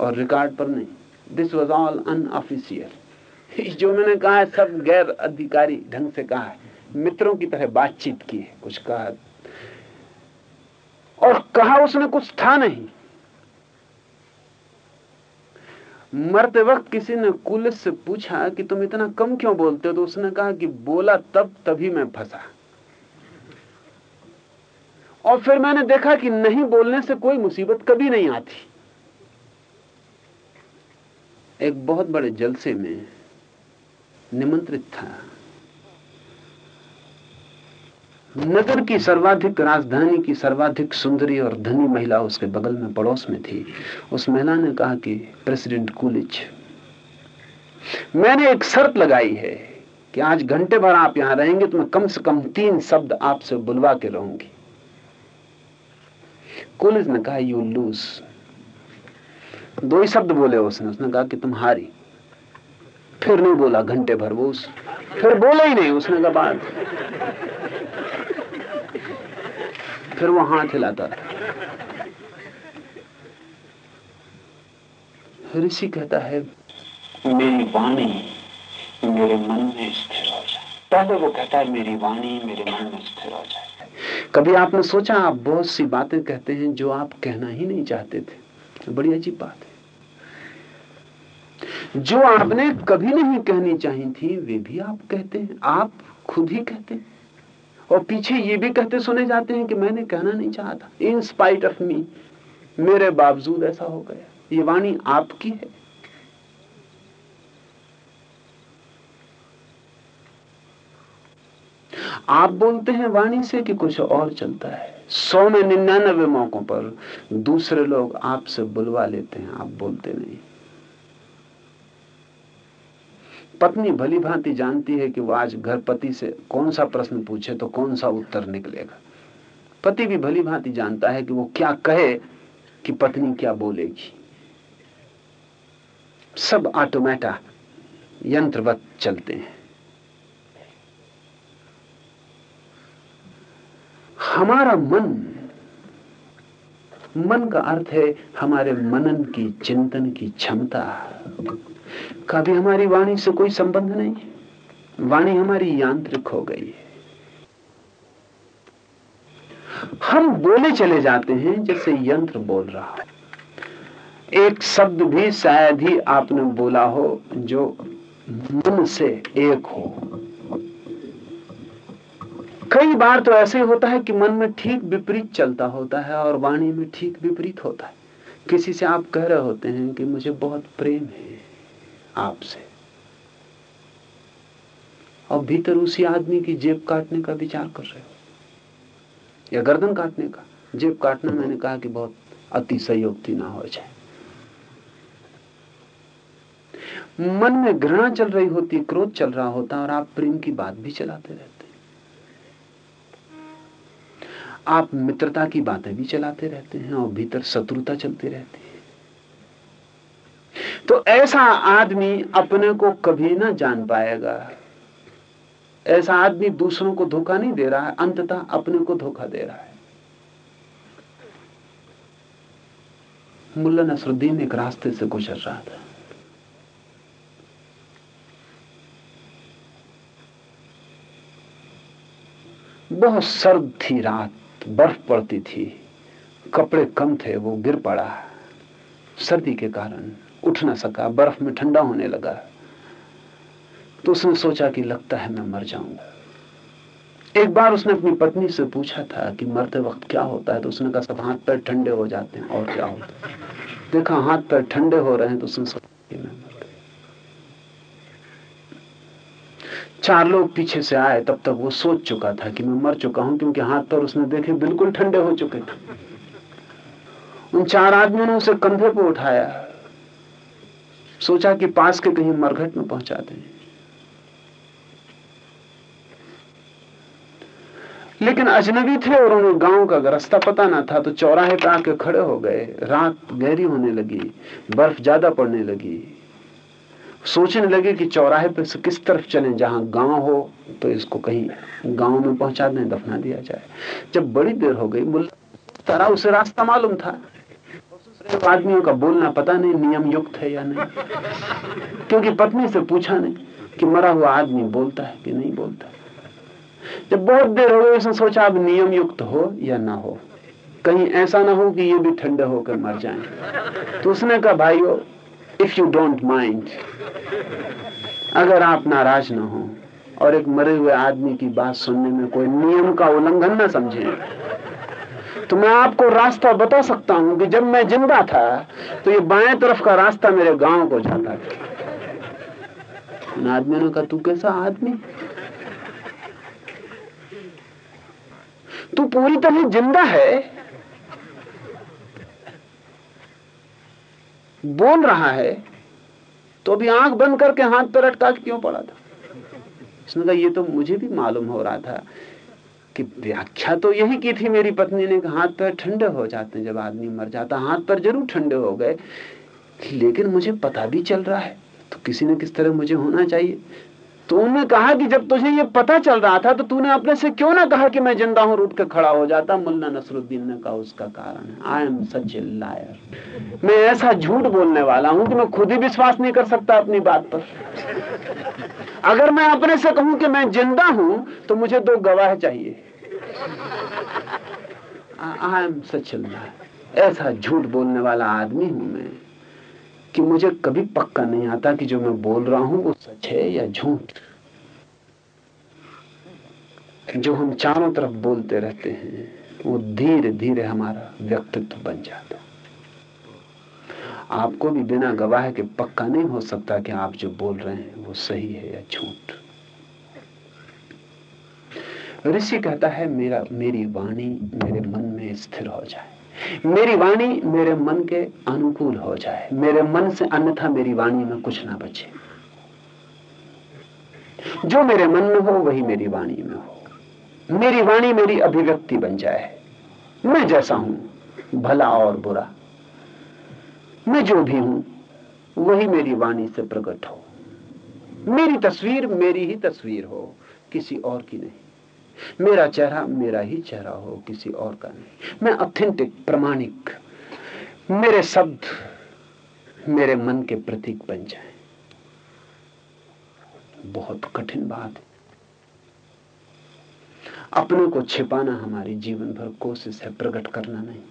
और रिकॉर्ड पर नहीं। दिस वॉज़ ऑल अनऑफिशियल जो मैंने कहा है, सब गैर अधिकारी ढंग से कहा है। मित्रों की तरह बातचीत की है, कुछ कहा। और कहा उसने कुछ था नहीं। मरते वक्त किसी ने कुलिस से पूछा कि तुम इतना कम क्यों बोलते हो? तो उसने कहा कि बोला तब तभी मैं फंसा। और फिर मैंने देखा कि नहीं बोलने से कोई मुसीबत कभी नहीं आती। एक बहुत बड़े जलसे में निमंत्रित था। नगर की सर्वाधिक राजधानी की सर्वाधिक सुंदरी और धनी महिला उसके बगल में पड़ोस में थी। उस महिला ने कहा कि, प्रेसिडेंट कुलिच, मैंने एक शर्त लगाई है कि आज घंटे भर आप यहाँ रहेंगे तो मैं कम से कम तीन शब्द आपसे बुलवा के रहूँगी। कुलिच ने कहा यू लूज दो ही शब्द बोले उसने। उसने कहा कि तुम हारी फिर नहीं बोला, घंटे भर वो उस फिर बोला ही नहीं उसने कहा बात फिर वो हाथ हिलाता ऋषि कहता है, मेरी वाणी मेरे मन में स्थिर हो जाए। पहले वो कहता है, मेरी वाणी मेरे मन में स्थिर हो जाए। कभी आपने सोचा, आप बहुत सी बातें कहते हैं जो आप कहना ही नहीं चाहते थे? बड़ी अजीब बात है। जो आपने कभी नहीं कहनी चाहिए थी, वे भी आप कहते हैं। आप खुद ही कहते हैं। और पीछे ये भी कहते सुने जाते हैं कि मैंने कहना नहीं चाहा था। इन स्पाइट ऑफ़ मी मेरे बावजूद ऐसा हो गया। ये वाणी आपकी है। आप बोलते हैं वाणी से कि कुछ और चलता है। सौ में निन्यानबे मौकों पर दूसरे लोग आपसे बुलवा लेते हैं, आप बोलते नहीं। पत्नी भली भांति जानती है कि वो आज घर पति से कौन सा प्रश्न पूछे तो कौन सा उत्तर निकलेगा। पति भी भली भांति जानता है कि वो क्या कहे कि पत्नी क्या बोलेगी। सब ऑटोमेटा यंत्रवत चलते हैं। हमारा मन मन का अर्थ है हमारे मनन की, चिंतन की क्षमता। कभी हमारी वाणी से कोई संबंध नहीं वाणी हमारी यांत्रिक हो गई है। हम बोले चले जाते हैं जैसे यंत्र बोल रहा हो। एक शब्द भी शायद ही आपने बोला हो जो मन से एक हो। कई बार तो ऐसे ही होता है कि मन में ठीक विपरीत चलता होता है और वाणी में ठीक विपरीत होता है। किसी से आप कह रहे होते हैं कि मुझे बहुत प्रेम है आपसे। और भीतर उसी आदमी की जेब काटने का विचार कर रहे हो। या गर्दन काटने का। जेब काटना मैंने कहा कि बहुत अति संयोक्ति ना हो जाए। मन में घृणा चल रही होती, क्रोध चल रहा होता और आप प्रेम की बात भी चलाते रहते। आप मित्रता की बातें भी चलाते रहते हैं और भीतर शत्रुता चलती रहती है। तो ऐसा आदमी अपने को कभी ना जान पाएगा। ऐसा आदमी दूसरों को धोखा नहीं दे रहा है, अंततः अपने को धोखा दे रहा है। मुल्ला नसरुद्दीन एक रास्ते से गुजर रहा था। बहुत सर्द थी रात। बर्फ़ पड़ती थी, कपड़े कम थे, वो गिर पड़ा। सर्दी के कारण उठ ना सका, बर्फ़ में ठंडा होने लगा। तो उसने सोचा कि लगता है मैं मर जाऊँगा। एक बार उसने अपनी पत्नी से पूछा था कि मरते वक्त क्या होता है तो उसने कहा, सब हाथ पैर ठंडे हो जाते हैं, और क्या होता है? देखा, हाथ पैर ठंडे हो रहे हैं तो उसने सोचा कि मैं मर गई चार लोग पीछे से आए, तब तक वो सोच चुका था कि मैं मर चुका हूँ, क्योंकि हाथ पर उसने देखे बिल्कुल ठंडे हो चुके थे। उन चार आदमियों ने उसे कंधे पर उठाया। सोचा कि पास के कहीं मरघट में पहुँचा दें। लेकिन अजनबी थे और उन्हें गाँव का रास्ता पता ना था तो चौराहे पे आके खड़े हो गए। रात गहरी होने लगी, बर्फ़ ज़्यादा पड़ने लगी। सोचने लगे कि चौराहे पे से किस तरफ़ चलें, जहाँ गाँव हो तो इसको कहीं गाँव में पहुँचा दें, दफना दिया जाए। जब बड़ी देर हो गई मुल्ला उसे रास्ता मालूम था। आदमियों का बोलना पता नहीं नियम युक्त है या नहीं। क्योंकि पत्नी से पूछा नहीं कि मरा हुआ आदमी बोलता है कि नहीं बोलता। जब बहुत देर हो गई, उसने सोचा, अब नियम युक्त हो या ना हो। कहीं ऐसा ना हो कि ये भी ठंडे होकर मर जाए। तो उसने कहा, भाइयों इफ़ यू डोंट माइंड अगर आप नाराज़ ना हो और एक मरे हुए आदमी की बात सुनने में कोई नियम का उल्लंघन ना समझे तो मैं आपको रास्ता बता सकता हूँ कि जब मैं ज़िंदा था तो ये बाएँ तरफ़ का रास्ता मेरे गाँव को जाता था। आदमी ने कहा, तू कैसा आदमी? तू पूरी तरह ज़िंदा है बोल रहा है तो अभी आँख बंद करके हाथ पर अटका के क्यों पड़ा था? उसने कहा, ये तो मुझे भी मालूम हो रहा था कि व्याख्या तो यही की थी मेरी पत्नी ने हाथ पैर ठंडे हो जाते हैं जब आदमी मर जाता हाथ पर ज़रूर ठंडे हो गए, लेकिन मुझे पता भी चल रहा है तो किसी न किस तरह मुझे होना चाहिए। तो उन्होंने कहा कि जब तुझे ये पता चल रहा था तो तूने अपने से क्यों ना कहा कि मैं ज़िंदा हूँ रूट के खड़ा हो जाता? मुल्ला नसरुद्दीन ने कहा, उसका कारण है। I am such A lawyer मैं ऐसा झूठ बोलने वाला हूँ कि मैं खुद ही विश्वास नहीं कर सकता अपनी बात पर। अगर मैं अपने से कहूँ कि मैं ज़िंदा हूँ तो मुझे दो गवाह चाहिए। I am such A lawyer ऐसा झूठ बोलने वाला आदमी हूँ मैं। कि मुझे कभी पक्का नहीं आता कि जो मैं बोल रहा हूँ वो सच है या झूठ। जो हम चारों तरफ़ बोलते रहते हैं, वो धीरे धीरे हमारा व्यक्तित्व बन जाता आपको भी बिना गवाह के पक्का नहीं हो सकता कि आप जो बोल रहे हैं वो सही है या झूठ। ऋषि कहता है, मेरा, मेरी वाणी मेरे मन में स्थिर हो जाए। मेरी वाणी मेरे मन के अनुकूल हो जाए। मेरे मन से अन्यथा मेरी वाणी में कुछ ना बचे। जो मेरे मन में हो, वही मेरी वाणी में हो। मेरी वाणी मेरी अभिव्यक्ति बन जाए। मैं जैसा हूँ, भला और बुरा। मैं जो भी हूँ, वही मेरी वाणी से प्रकट हो। मेरी तस्वीर मेरी ही तस्वीर हो, किसी और की नहीं। मेरा चेहरा मेरा ही चेहरा हो, किसी और का नहीं। मैं ऑथेंटिक प्रमाणिक, मेरे शब्द मेरे मन के प्रतीक बन जाए। बहुत कठिन बात है। अपने को छिपाना हमारी जीवन भर कोशिश है, प्रकट करना नहीं।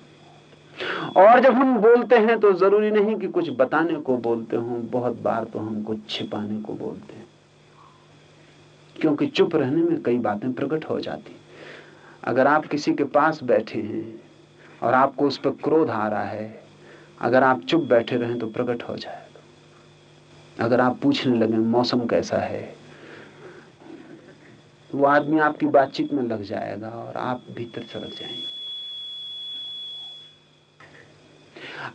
और जब हम बोलते हैं तो ज़रूरी नहीं कि कुछ बताने को बोलते हो, बहुत बार तो हम कुछ छिपाने को बोलते हैं। क्योंकि चुप रहने में कई बातें प्रकट हो जाती। अगर आप किसी के पास बैठे हैं और आपको उस पर क्रोध आ रहा है, अगर आप चुप बैठे रहें तो प्रकट हो जाएगा। अगर आप पूछने लगे, मौसम कैसा है, वो आदमी आपकी बातचीत में लग जाएगा और आप भीतर सड़क जाएँगे।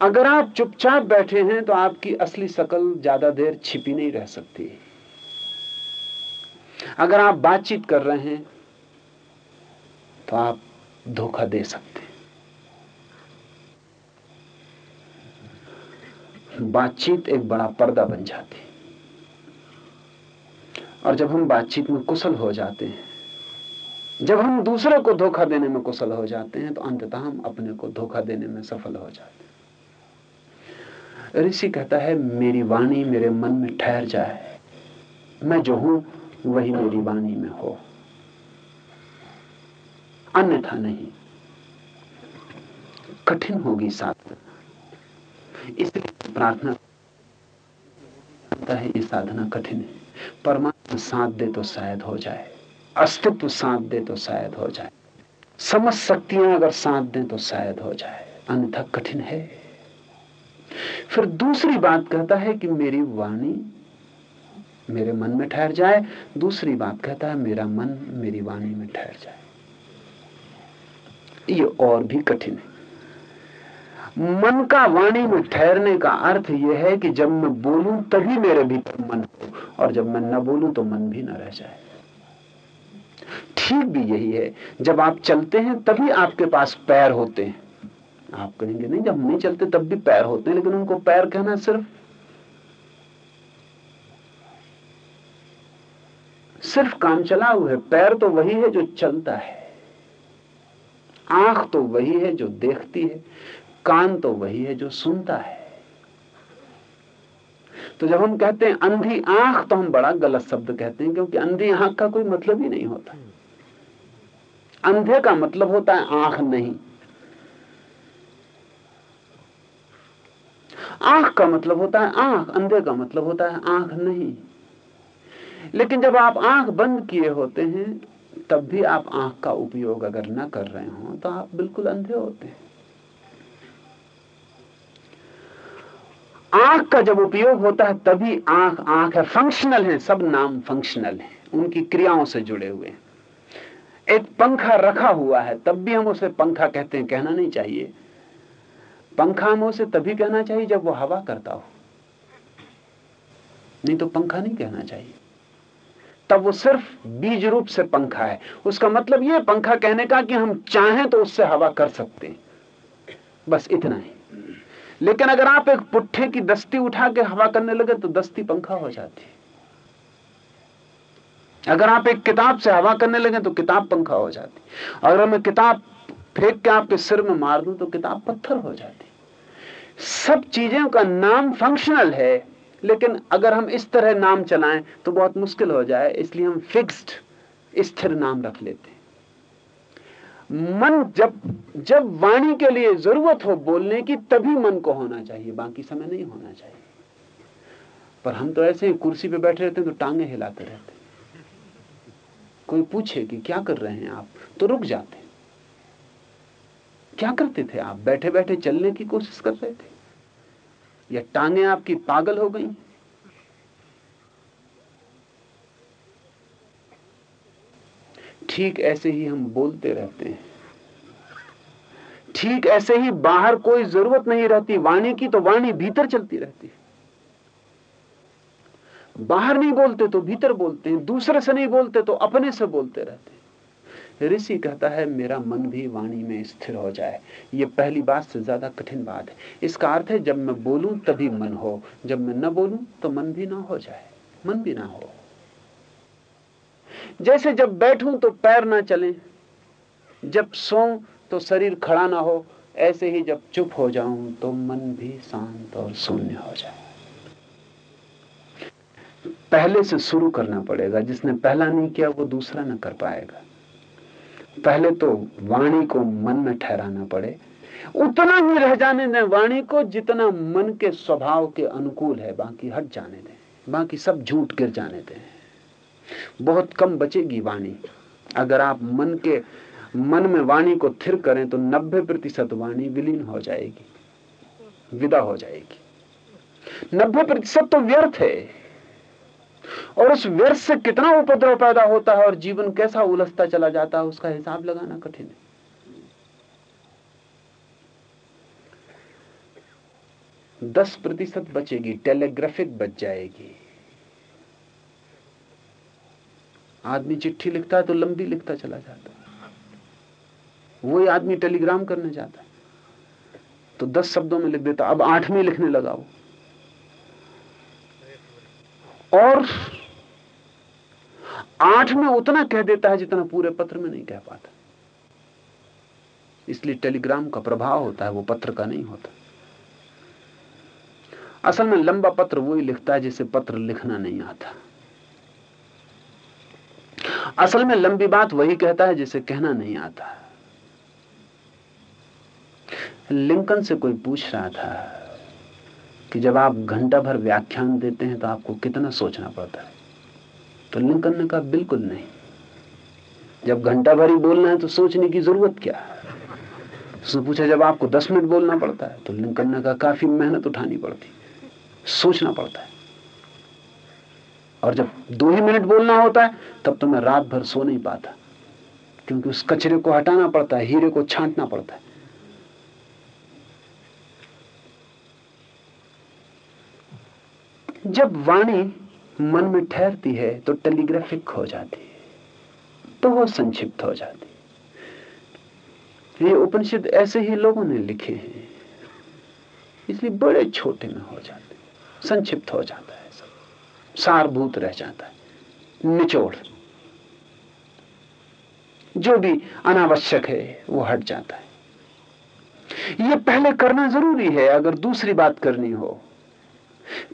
अगर आप चुपचाप बैठे हैं तो आपकी असली शकल ज़्यादा देर छिपी नहीं रह सकती। अगर आप बातचीत कर रहे हैं तो आप धोखा दे सकते हैं। बातचीत एक बड़ा पर्दा बन जाती है। और जब हम बातचीत में कुशल हो जाते हैं, जब हम दूसरे को धोखा देने में कुशल हो जाते हैं तो अंततः हम अपने को धोखा देने में सफल हो जाते हैं। ऋषि कहता है, मेरी वाणी मेरे मन में ठहर जाए। मैं जो हूँ वही मेरी वाणी में हो। अन्यथा नहीं। कठिन होगी साधना इसलिए प्रार्थना है, ये साधना कठिन है। परमात्मा साथ दे तो शायद हो जाए। अस्तित्व साथ दे तो शायद हो जाए। समझ शक्तियाँ अगर साथ दें तो शायद हो जाए। अन्यथा कठिन है। फिर दूसरी बात कहता है कि मेरी वाणी मेरे मन में ठहर जाए। दूसरी बात कहता है, मेरा मन मेरी वाणी में ठहर जाए। ये और भी कठिन है। मन का वाणी में ठहरने का अर्थ यह है कि जब मैं बोलूँ, तभी मेरे भीतर मन हो। और जब मैं न बोलूँ तो मन भी न रह जाए। ठीक भी यही है। जब आप चलते हैं, तभी आपके पास पैर होते हैं। आप कहेंगे, नहीं, जब नहीं चलते, तब भी पैर होते हैं। लेकिन उनको पैर कहना सिर्फ़ सिर्फ़ काम चला हुआ है, पैर तो वही है जो चलता है, आँख तो वही है जो देखती है, कान तो वही है जो सुनता है। तो जब हम कहते हैं अंधी आँख तो हम बड़ा गलत शब्द कहते हैं, क्योंकि अंधी आँख का कोई मतलब ही नहीं होता। अंधे का मतलब होता है आँख नहीं। आँख का मतलब होता है आँख, अंधे का मतलब होता है आँख नहीं। लेकिन जब आप आँख बंद किए होते हैं, तब भी आप आँख का उपयोग अगर ना कर रहे हो तो आप बिल्कुल अंधे होते हैं। आँख का जब उपयोग होता है, तभी आँख आँख है फंक्शनल है, सब नाम फंक्शनल है, उनकी क्रियाओं से जुड़े हुए हैं। एक पंखा रखा हुआ है, तब भी हम उसे पंखा कहते हैं, कहना नहीं चाहिए। पंखा हम उसे तभी कहना चाहिए जब वो हवा करता हो। नहीं तो पंखा नहीं कहना चाहिए। तब वो सिर्फ़ बीज रूप से पंखा है। उसका मतलब ये, पंखा कहने का कि हम चाहें तो उससे हवा कर सकते हैं। बस इतना ही। लेकिन अगर आप एक पुट्ठे की दस्ती उठा के हवा करने लगे तो दस्ती पंखा हो जाती है। अगर आप एक किताब से हवा करने लगे तो किताब पंखा हो जाती अगर मैं किताब फेंक के आपके सिर में मार दूँ तो किताब पत्थर हो जाती सब चीज़ों का नाम फंक्शनल है। लेकिन अगर हम इस तरह नाम चलाएँ तो बहुत मुश्किल हो जाए, इसलिए हम फिक्स्ड स्थिर नाम रख लेते हैं। मन जब जब वाणी के लिए ज़रूरत हो बोलने की, तभी मन को होना चाहिए, बाकी समय नहीं होना चाहिए। पर हम तो ऐसे ही कुर्सी पे बैठे रहते हैं तो टांगे हिलाते रहते हैं। कोई पूछे कि क्या कर रहे हैं आप तो रुक जाते क्या करते थे आप? बैठे बैठे चलने की कोशिश कर रहे थे? या टांगे आपकी पागल हो गई। ठीक ऐसे ही हम बोलते रहते हैं। ठीक ऐसे ही बाहर कोई ज़रूरत नहीं रहती, वाणी की तो वाणी भीतर चलती रहती है। बाहर नहीं बोलते तो भीतर बोलते हैं, दूसरे से नहीं बोलते तो अपने से बोलते रहते हैं। ऋषि कहता है, मेरा मन भी वाणी में स्थिर हो जाए। ये पहली बात से ज़्यादा कठिन बात है। इसका अर्थ है, जब मैं बोलूँ, तभी मन हो। जब मैं न बोलूँ तो मन भी ना हो जाए। मन भी ना हो। जैसे जब बैठूं तो पैर ना चले। जब सो तो शरीर खड़ा ना हो। ऐसे ही जब चुप हो जाऊँ तो मन भी शांत और शून्य हो जाए। पहले से शुरू करना पड़ेगा। जिसने पहला नहीं किया, वो दूसरा ना कर पाएगा। पहले तो वाणी को मन में ठहराना पड़े। उतना ही रह जाने दें वाणी को, जितना मन के स्वभाव के अनुकूल है, बाकी हट जाने दें। बाकी सब झूठ गिर जाने दें। बहुत कम बचेगी वाणी। अगर आप मन के, मन में वाणी को थिर करें तो 90 प्रतिशत वाणी विलीन हो जाएगी। विदा हो जाएगी। 90 प्रतिशत तो व्यर्थ है। और उस व्यर्थ से कितना उपद्रव पैदा होता है और जीवन कैसा उलझता चला जाता है, उसका हिसाब लगाना कठिन है। दस प्रतिशत बचेगी टेलीग्राफिक बच जाएगी। आदमी चिट्ठी लिखता है तो लंबी लिखता चला जाता है। वही आदमी टेलीग्राम करने जाता है। तो दस शब्दों में लिख देता अब आठ में लिखने लगा वो। और आठ में उतना कह देता है जितना पूरे पत्र में नहीं कह पाता। इसलिए टेलीग्राम का प्रभाव होता है, वो पत्र का नहीं होता। असल में लंबा पत्र वही लिखता है जिसे पत्र लिखना नहीं आता। असल में लंबी बात वही कहता है जिसे कहना नहीं आता। लिंकन से कोई पूछ रहा था कि जब आप घंटा भर व्याख्यान देते हैं तो आपको कितना सोचना पड़ता है? तो लिंकन ने कहा बिल्कुल नहीं। जब घंटा भर ही बोलना है तो सोचने की ज़रूरत क्या है? उसने पूछा, जब आपको दस मिनट बोलना पड़ता है तो लिंकन ने कहा काफ़ी मेहनत उठानी पड़ती सोचना पड़ता है। और जब दो ही मिनट बोलना होता है, तब तो मैं रात भर सो नहीं पाता, क्योंकि उस कचरे को हटाना पड़ता है, हीरे को छांटना पड़ता है। जब वाणी मन में ठहरती है तो टेलीग्राफिक हो जाती है तो वो संक्षिप्त हो जाती है। ये उपनिषद ऐसे ही लोगों ने लिखे हैं, इसलिए बड़े छोटे में हो जाते संक्षिप्त हो जाता है सब, सारभूत रह जाता है, निचोड़। जो भी अनावश्यक है, वो हट जाता है। ये पहले करना ज़रूरी है, अगर दूसरी बात करनी हो,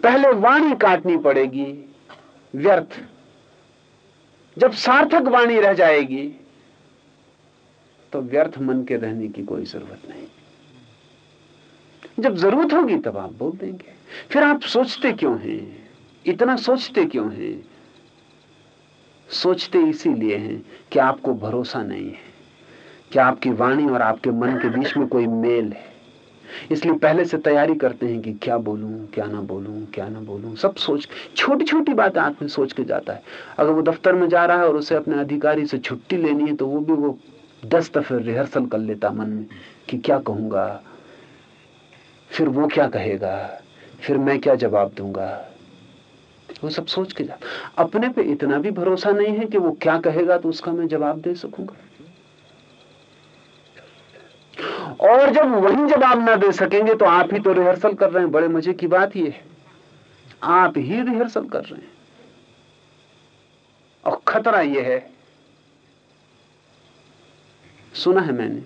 पहले वाणी काटनी पड़ेगी व्यर्थ। जब सार्थक वाणी रह जाएगी तो व्यर्थ मन के रहने की कोई ज़रूरत नहीं। जब ज़रूरत होगी, तब आप बोल देंगे। फिर आप सोचते क्यों हैं? इतना सोचते क्यों हैं? सोचते इसीलिए हैं कि आपको भरोसा नहीं है, कि आपकी वाणी और आपके मन के बीच में कोई मेल है। इसलिए पहले से तैयारी करते हैं कि क्या बोलूँ, क्या ना बोलूँ, क्या ना बोलूँ। सब सोच छोटी छोटी बातें आदमी सोच के जाता है। अगर वो दफ्तर में जा रहा है और उसे अपने अधिकारी से छुट्टी लेनी है तो वो भी वो दस दफे रिहर्सल कर लेता मन में कि क्या कहूँगा? फिर वो क्या कहेगा? फिर मैं क्या जवाब दूँगा? वो सब सोच के जाता अपने पे इतना भी भरोसा नहीं है कि वो क्या कहेगा तो उसका मैं जवाब दे सकूँगा। और जब वही जवाब ना दे सकेंगे तो आप ही तो रिहर्सल कर रहे हैं। बड़े मज़े की बात ये है। आप ही रिहर्सल कर रहे हैं। और खतरा यह है। सुना है मैंने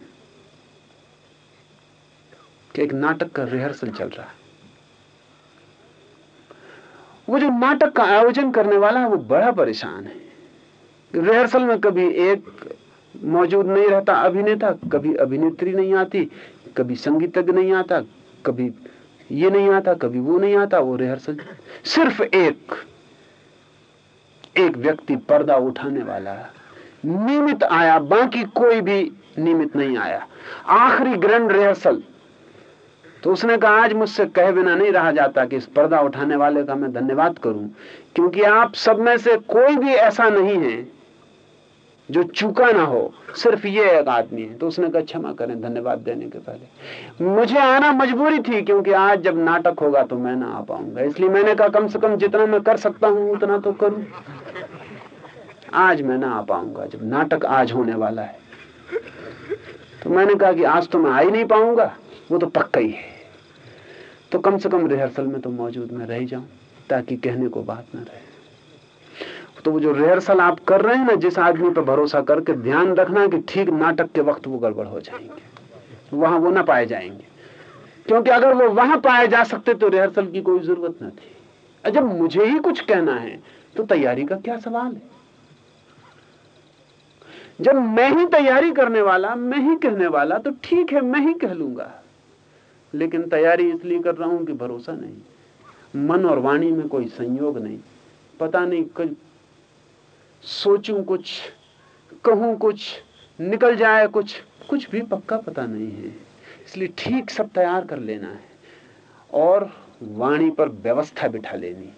कि एक नाटक का रिहर्सल चल रहा है। वो जो नाटक का आयोजन करने वाला है, वो बड़ा परेशान है। रिहर्सल में कभी एक मौजूद नहीं रहता अभिनेता। कभी अभिनेत्री नहीं आती, कभी संगीतज्ञ नहीं आता, कभी ये नहीं आता, कभी वो नहीं आता, वो रिहर्सल। सिर्फ़ एक एक व्यक्ति पर्दा उठाने वाला। नियमित आया, बाकी कोई भी नियमित नहीं आया। आखिरी ग्रैंड रिहर्सल तो उसने कहा, आज मुझसे कहे बिना नहीं रहा जाता कि इस पर्दा उठाने वाले का मैं धन्यवाद करूँ, क्योंकि आप सब में से कोई भी ऐसा नहीं है जो चूका ना हो, सिर्फ़ ये एक आदमी है। तो उसने कहा, क्षमा करें, धन्यवाद देने के पहले। मुझे आना मजबूरी थी, क्योंकि आज जब नाटक होगा तो मैं ना आ पाऊँगा। इसलिए मैंने कहा, कम से कम जितना मैं कर सकता हूँ, उतना तो करूँ। आज मैं ना आ पाऊँगा, जब नाटक आज होने वाला है। तो मैंने कहा कि आज तो मैं आ ही नहीं पाऊँगा, वो तो पक्का ही है। तो कम से कम रिहर्सल में तो मौजूद में रह जाऊँ, ताकि कहने को बात ना रहे। तो वो जो रिहर्सल आप कर रहे हैं ना, जिस आदमी पर भरोसा करके ध्यान रखना कि ठीक नाटक के वक्त वो गड़बड़ हो जाएँगे। वहाँ वो ना पाए जाएँगे। क्योंकि अगर वो वहाँ पाए जा सकते तो रिहर्सल की कोई ज़रूरत न थी। जब मुझे ही कुछ कहना है तो तैयारी का क्या सवाल है? जब मैं ही तैयारी करने वाला, मैं ही कहने वाला तो ठीक है, मैं ही कह लूँगा। लेकिन तैयारी इसलिए कर रहा हूँ कि भरोसा नहीं। मन और वाणी में कोई संयोग नहीं। पता नहीं सोचूं कुछ, कहूँ कुछ, निकल जाए कुछ कुछ भी पक्का पता नहीं है। इसलिए ठीक सब तैयार कर लेना है और वाणी पर व्यवस्था बिठा लेनी।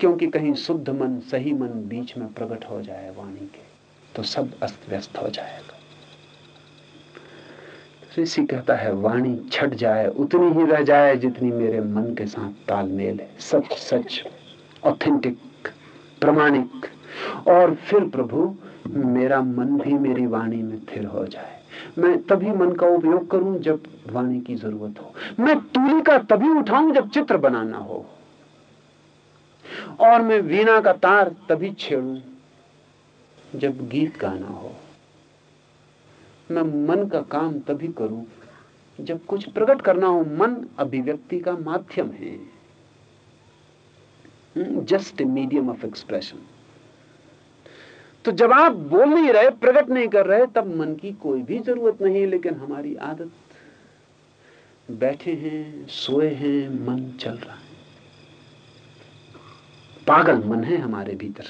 क्योंकि कहीं शुद्ध मन, सही मन बीच में प्रकट हो जाए वाणी के तो सब अस्त व्यस्त हो जाएगा। ऋषि कहता है, वाणी छट जाए, उतनी ही रह जाए जितनी मेरे मन के साथ तालमेल है। सच सच ऑथेंटिक प्रमाणिक। और फिर प्रभु, मेरा मन भी मेरी वाणी में स्थिर हो जाए। मैं तभी मन का उपयोग करूँ जब वाणी की ज़रूरत हो। मैं तूली का तभी उठाऊं जब चित्र बनाना हो। और मैं वीणा का तार तभी छेड़ू जब गीत गाना हो। मैं मन का काम तभी करूँ जब कुछ प्रकट करना हो। मन अभिव्यक्ति का माध्यम है। Just a medium of expression तो जब आप बोल नहीं रहे, प्रकट नहीं कर रहे, तब मन की कोई भी ज़रूरत नहीं, लेकिन हमारी आदत, बैठे हैं, सोए हैं, मन चल रहा है। पागल मन है हमारे भीतर।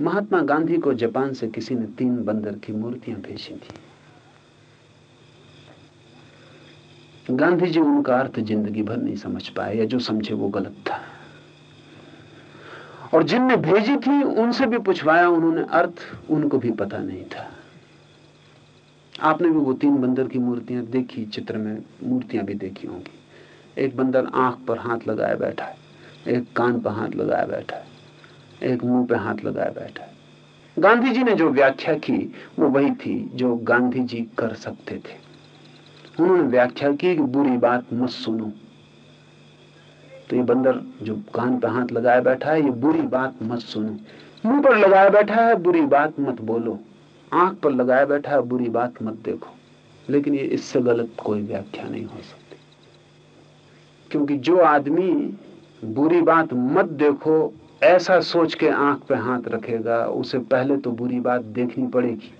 महात्मा गांधी को जापान से किसी ने तीन बंदर की मूर्तियाँ भेजी थी। गांधी जी उनका अर्थ ज़िंदगी भर नहीं समझ पाए या जो समझे वो गलत था। और जिनने भेजी थी, उनसे भी पूछवाया, उन्होंने अर्थ उनको भी पता नहीं था। आपने भी वो तीन बंदर की मूर्तियाँ देखी, चित्र में मूर्तियाँ भी देखी होंगी। एक बंदर आँख पर हाथ लगाए बैठा है, एक कान पर हाथ लगाए बैठा है, एक मुँह पर हाथ लगाए बैठा है। गांधी जी ने जो व्याख्या की, वो वही थी जो गांधी जी कर सकते थे। उन्होंने व्याख्या की कि बुरी बात मत सुनो। तो ये बंदर जो कान पे हाथ लगाए बैठा है, ये बुरी बात मत सुनो। मुँह पर लगाए बैठा है, बुरी बात मत बोलो। आँख पर लगाए बैठा है, बुरी बात मत देखो। लेकिन ये इससे गलत कोई व्याख्या नहीं हो सकती। क्योंकि जो आदमी बुरी बात मत देखो, ऐसा सोच के आँख पे हाथ रखेगा, उसे पहले तो बुरी बात देखनी पड़ेगी,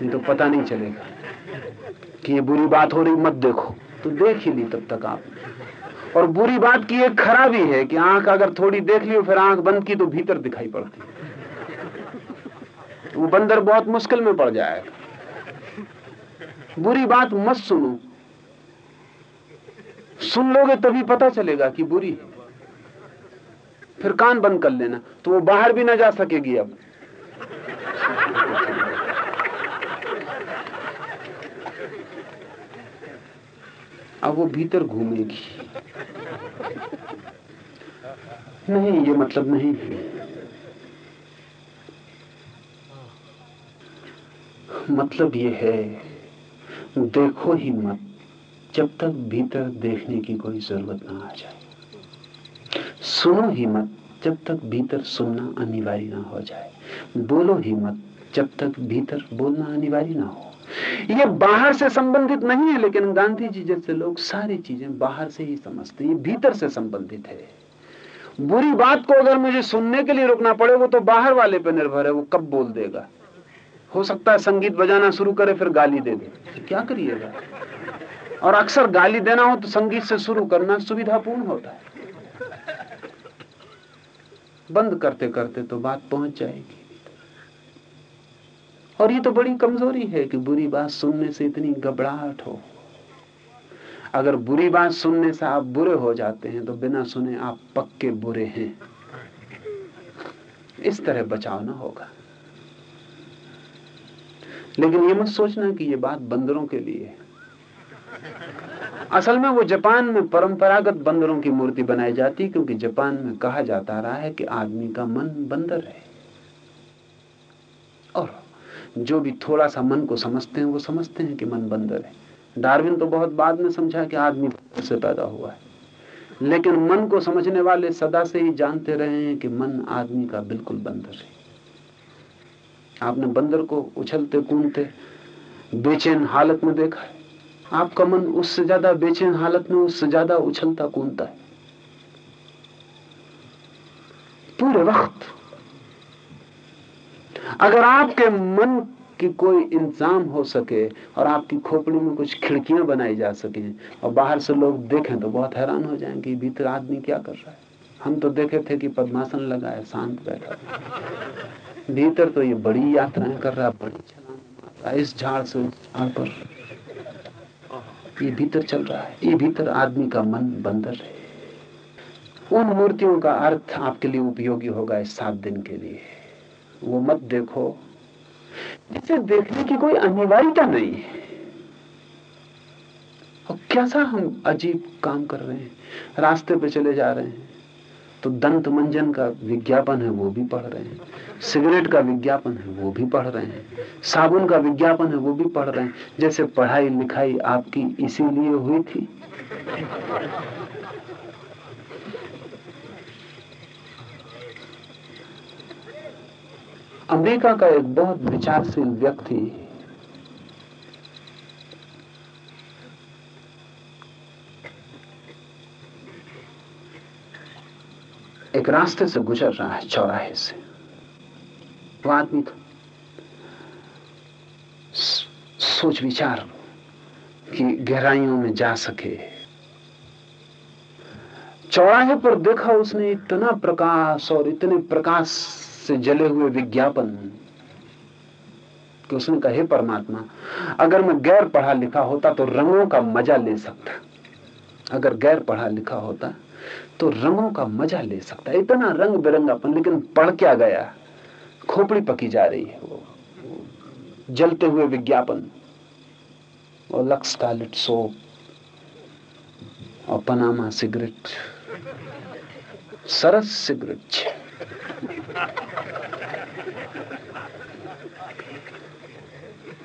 नहीं तो पता नहीं चलेगा। कि ये बुरी बात हो रही, मत देखो। तो देख ही ली तब तक आप। और बुरी बात की एक खराबी है कि आँख अगर थोड़ी देख ली, फिर आँख बंद की तो भीतर दिखाई पड़ती। वो बंदर बहुत मुश्किल में पड़ जाएगा। बुरी बात मत सुनो। सुन लोगे तभी पता चलेगा कि बुरी है। फिर कान बंद कर लेना तो वो बाहर भी ना जा सकेगी अब। अब वो भीतर घूमेगी नहीं, ये मतलब नहीं है। मतलब ये है, देखो ही मत, जब तक भीतर देखने की कोई ज़रूरत ना आ जाए। सुनो ही मत, जब तक भीतर सुनना अनिवार्य ना हो जाए। बोलो ही मत, जब तक भीतर बोलना अनिवार्य ना हो। ये बाहर से संबंधित नहीं है, लेकिन गांधी जी जैसे लोग सारी चीज़ें बाहर से ही समझते हैं भीतर से संबंधित है। बुरी बात को अगर मुझे सुनने के लिए रुकना पड़े, वो तो बाहर वाले पे निर्भर है, वो कब बोल देगा? हो सकता है संगीत बजाना शुरू करे, फिर गाली दे दे। तो क्या करिएगा? और अक्सर गाली देना हो तो संगीत से शुरू करना सुविधापूर्ण होता है। बंद करते करते तो बात पहुँच जाएगी। और ये तो बड़ी कमज़ोरी है कि बुरी बात सुनने से इतनी घबराहट हो। अगर बुरी बात सुनने से आप बुरे हो जाते हैं तो बिना सुने आप पक्के बुरे हैं। इस तरह बचाव ना होगा। लेकिन ये मत सोचना कि ये बात बंदरों के लिए असल में वो जापान में परंपरागत बंदरों की मूर्ति बनाई जाती है, क्योंकि जापान में कहा जाता रहा है कि आदमी का मन बंदर है। और जो भी थोड़ा सा मन को समझते हैं, वो समझते हैं कि मन बंदर है। डार्विन तो बहुत बाद में समझा कि आदमी से पैदा हुआ है। लेकिन मन को समझने वाले सदा से ही जानते रहे हैं कि मन आदमी का बिल्कुल बंदर है। आपने बंदर को उछलते, कूदते, बेचैन हालत में देखा है। आपका मन उससे ज़्यादा बेचैन हालत में, उससे ज़्यादा उछलता, कूदता है। पूरे वक्त अगर आपके मन की कोई इंतज़ाम हो सके और आपकी खोपड़ी में कुछ खिड़कियाँ बनाई जा सके और बाहर से लोग देखें तो बहुत हैरान हो जाएँगे भीतर आदमी क्या कर रहा है? हम तो देखे थे कि पद्मासन लगाए, शांत बैठा। भीतर तो ये बड़ी यात्राएँ कर रहा है बड़ी छलांग इस झाड़ से उस झाड़ पर। ये भीतर चल रहा है, ये भीतर आदमी का मन बंदर है उन मूर्तियों का अर्थ आपके लिए उपयोगी होगा इस सात दिन के लिए। वो मत देखो, जिसे देखने की कोई अनिवार्यता नहीं है। और कैसा हम अजीब काम कर रहे हैं, रास्ते पे चले जा रहे हैं। तो दंत मंजन का विज्ञापन है, वो भी पढ़ रहे हैं। सिगरेट का विज्ञापन है, वो भी पढ़ रहे हैं। साबुन का विज्ञापन है, वो भी पढ़ रहे हैं। जैसे पढ़ाई लिखाई आपकी इसीलिए हुई थी। अमेरिका का एक बहुत विचारशील व्यक्ति एक रास्ते से गुजर रहा है, चौराहे से। वो आदमी तो सोच विचार की गहराइयों में जा सके। चौराहे पर देखा उसने इतना प्रकाश और इतने प्रकाश से जले हुए विज्ञापन कि उसने कहे, परमात्मा, अगर मैं गैर पढ़ा लिखा होता तो रंगों का मज़ा ले सकता। अगर गैर पढ़ा लिखा होता तो रंगों का मज़ा ले सकता। इतना रंग बिरंगापन, लेकिन पढ़ क्या गया? खोपड़ी पकी जा रही है वो। जलते हुए विज्ञापन और लक्स कालिट सोप और पनामा सिगरेट, सरस सिगरेट।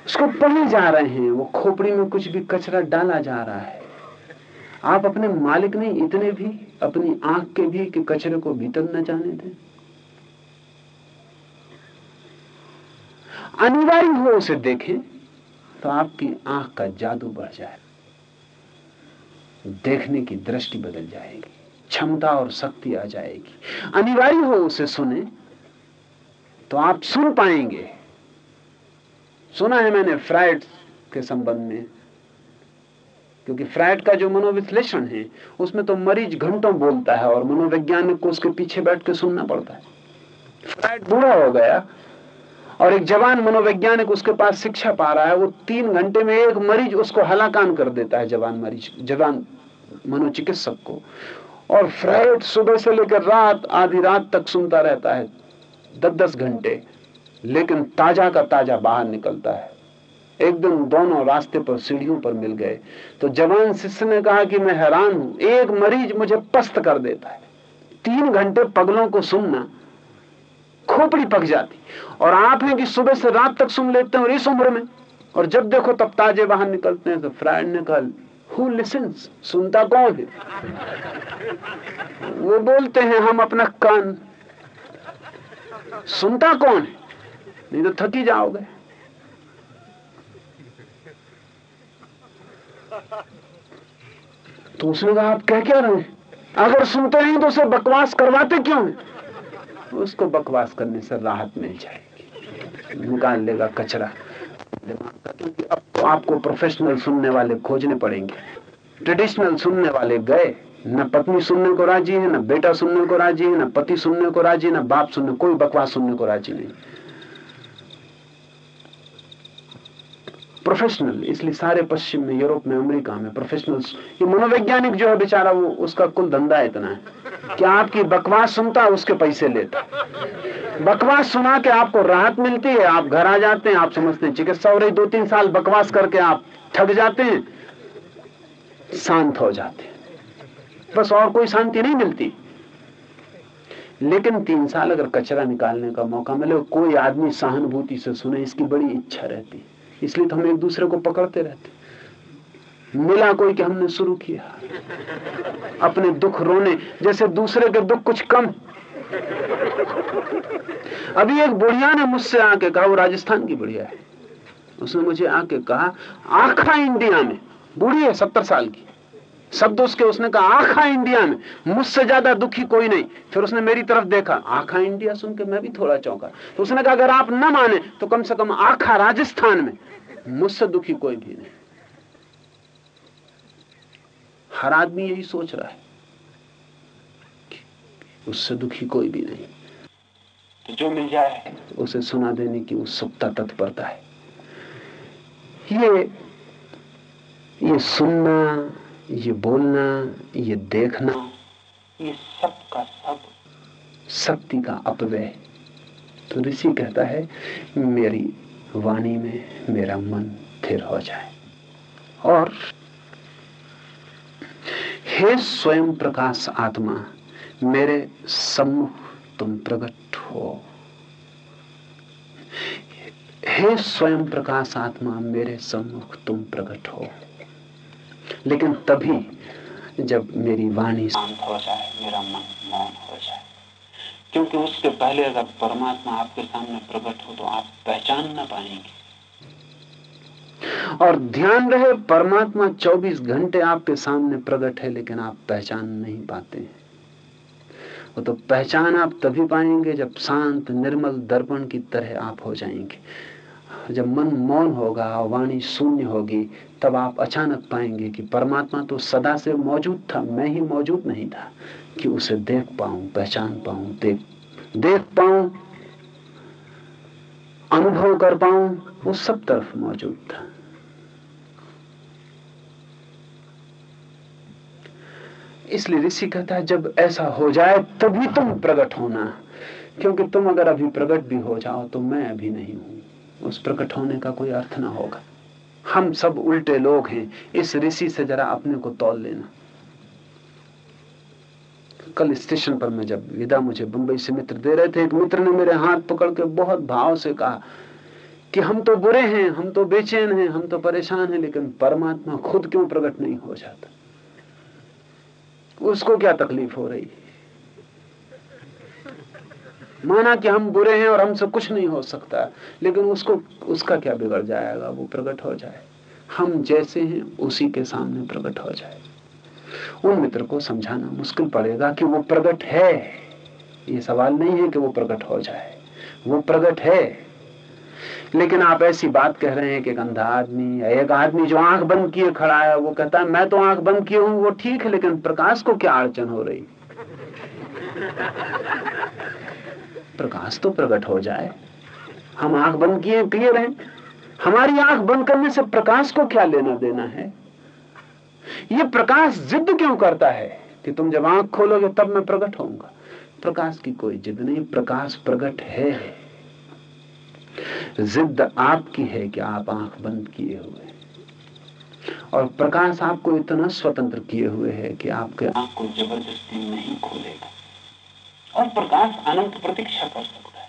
उसको पढ़े जा रहे हैं। वो खोपड़ी में कुछ भी कचरा डाला जा रहा है। आप अपने मालिक नहीं, इतने भी, अपनी आँख के भी कि कचरे को भीतर न जाने दें। अनिवार्य हो उसे देखें तो आपकी आँख का जादू बढ़ जाए। देखने की दृष्टि बदल जाएगी। क्षमता और शक्ति आ जाएगी। अनिवार्य हो उसे सुने तो आप सुन पाएँगे। सुना है मैंने फ्राइड के संबंध में, क्योंकि फ्राइड का जो मनोविश्लेषण है, उसमें तो मरीज़ घंटों बोलता है और मनोवैज्ञानिक को उसके पीछे बैठ के सुनना पड़ता है। फ्राइड बूढ़ा हो गया और एक जवान मनोवैज्ञानिक उसके पास शिक्षा पा रहा है, वो तीन घंटे में एक मरीज़ उसको हलाकान कर देता है जवान मरीज़, जवान मनोचिकित्सक को। और फ्राइड सुबह से लेकर रात, आधी रात तक सुनता रहता है। दस दस घंटे। लेकिन ताज़ा का ताज़ा बाहर निकलता है। एक दिन दोनों रास्ते पर, सीढ़ियों पर मिल गए। तो जवान शिष्य ने कहा कि मैं हैरान हूँ। एक मरीज़ मुझे पस्त कर देता है। तीन घंटे पगलों को सुनना खोपड़ी पक जाती। और आप हैं कि सुबह से रात तक सुन लेते हैं और इस उम्र में। और जब देखो तब ताजे बाहर निकलते हैं तो फ्राइड ने कहा हु सुनता कौन है? वो बोलते हैं, हम अपना कान सुनता कौन है? नहीं तो थकी जाओगे। तो उसने कहा, आप कह क्या रहे हैं? अगर सुनते नहीं तो उसे बकवास करवाते क्यों है? उसको बकवास करने से राहत मिल जाएगी। निकाल लेगा कचरा। दिमाग का क्योंकि अब तो आपको प्रोफेशनल सुनने वाले खोजने पड़ेंगे। ट्रेडिशनल सुनने वाले गए, न पत्नी सुनने को राज़ी है, न बेटा सुनने को राज़ी है, न पति सुनने को राज़ी है, न बाप सुनने, कोई बकवास सुनने को राज़ी नहीं। प्रोफेशनल इसलिए सारे पश्चिम में, यूरोप में, अमेरिका में प्रोफेशनल ये मनोवैज्ञानिक जो है बेचारा, वो उसका कुल धंधा इतना है कि आपकी बकवास सुनता है, उसके पैसे लेता बकवास सुना के आपको राहत मिलती है, आप घर आ जाते हैं, आप समझते हैं, चिकित्सा हो रही दो तीन साल, बकवास करके आप थक जाते हैं, शांत हो जाते हैं। बस और कोई शांति नहीं मिलती। लेकिन तीन साल अगर कचरा निकालने का मौका मिले, कोई आदमी सहानुभूति से सुने, इसकी बड़ी इच्छा रहती इसलिए तो हम एक दूसरे को पकड़ते रहते मिला कोई कि हमने शुरू किया। अपने दुख रोने, जैसे दूसरे के दुख कुछ कम। अभी एक बुढ़िया ने मुझसे आके कहा, वो राजस्थान की बुढ़िया है। उसने मुझे आके कहा, आखा इंडिया में। बूढ़ी है, सत्तर साल की। शब्द उसके उसने कहा आखा इंडिया में मुझसे ज़्यादा दुखी कोई नहीं। फिर उसने मेरी तरफ़ देखा आखा इंडिया सुन के मैं भी थोड़ा चौंका। तो उसने कहा अगर आप न माने तो कम से कम आखा राजस्थान में मुझसे दुखी कोई भी नहीं। हर आदमी यही सोच रहा है उससे दुखी कोई भी नहीं। तो जो मिल जाए। उसे सुना देने की उत्सुकता तत्परता है। ये ये सुनना ये बोलना ये देखना ये सब का सब। शक्ति का अपव्यय। तो ऋषि कहता है मेरी वाणी में मेरा मन स्थिर हो जाए। और हे स्वयं प्रकाश आत्मा मेरे सम्मुख तुम प्रकट हो। हे स्वयं प्रकाश आत्मा मेरे सम्मुख तुम प्रकट हो। लेकिन तभी जब मेरी वाणी शांत हो जाए मेरा मन मौन हो जाए। क्योंकि उसके पहले अगर परमात्मा आपके सामने प्रकट हो तो आप पहचान ना पाएँगे। और ध्यान रहे परमात्मा 24 घंटे आपके सामने प्रकट है लेकिन आप पहचान नहीं पाते हैं। वो तो पहचान आप तभी पाएँगे जब शांत निर्मल दर्पण की तरह आप हो जाएँगे। जब मन मौन होगा, वाणी शून्य होगी, तब आप अचानक पाएँगे कि परमात्मा तो सदा से मौजूद था, मैं ही मौजूद नहीं था, कि उसे देख पाऊँ, पहचान पाऊँ, देख देख पाऊँ, अनुभव कर पाऊँ, वो सब तरफ़ मौजूद था। इसलिए ऋषि कहता है, जब ऐसा हो जाए, तभी तुम प्रकट होना, क्योंकि तुम अगर अभी प्रकट भी हो जाओ तो मैं अभी नहीं हूँ। उस प्रकट होने का कोई अर्थ ना होगा। हम सब उल्टे लोग हैं। इस ऋषि से जरा अपने को तोल लेना। कल स्टेशन पर मैं जब विदा मुझे बंबई से मित्र दे रहे थे, एक मित्र ने मेरे हाथ पकड़ के बहुत भाव से कहा कि हम तो बुरे हैं, हम तो बेचैन हैं, हम तो परेशान हैं, लेकिन परमात्मा खुद क्यों प्रकट नहीं हो जाता? उसको क्या तकलीफ़ हो रही माना कि हम बुरे हैं और हमसे कुछ नहीं हो सकता। लेकिन उसको, उसका क्या बिगड़ जाएगा? वो प्रकट हो जाए। हम जैसे हैं, उसी के सामने प्रकट हो जाए। उन मित्र को समझाना मुश्किल पड़ेगा कि वो प्रकट है। ये सवाल नहीं है कि वो प्रकट हो जाए। वो प्रकट है। लेकिन आप ऐसी बात कह रहे हैं कि एक अंधा आदमी एक आदमी जो आँख बंद किए खड़ा है, वो कहता है, मैं तो आँख बंद किए हूँ, वो ठीक है, लेकिन प्रकाश को क्या अड़चन हो रही? प्रकाश तो प्रकट हो जाए। हम आँख बंद किए क्लियर हैं हमारी आँख बंद करने से प्रकाश को क्या लेना देना है? ये प्रकाश जिद क्यों करता है कि तुम जब आँख खोलोगे तब मैं प्रकट होऊँगा? प्रकाश की कोई जिद नहीं, प्रकाश प्रकट है। जिद आपकी है कि आप आँख बंद किए हुए और प्रकाश आपको इतना स्वतंत्र किए हुए है कि आपके आँख को ज़बरदस्ती नहीं खोलेगा। और प्रकाश अनंत प्रतीक्षा कर सकता है।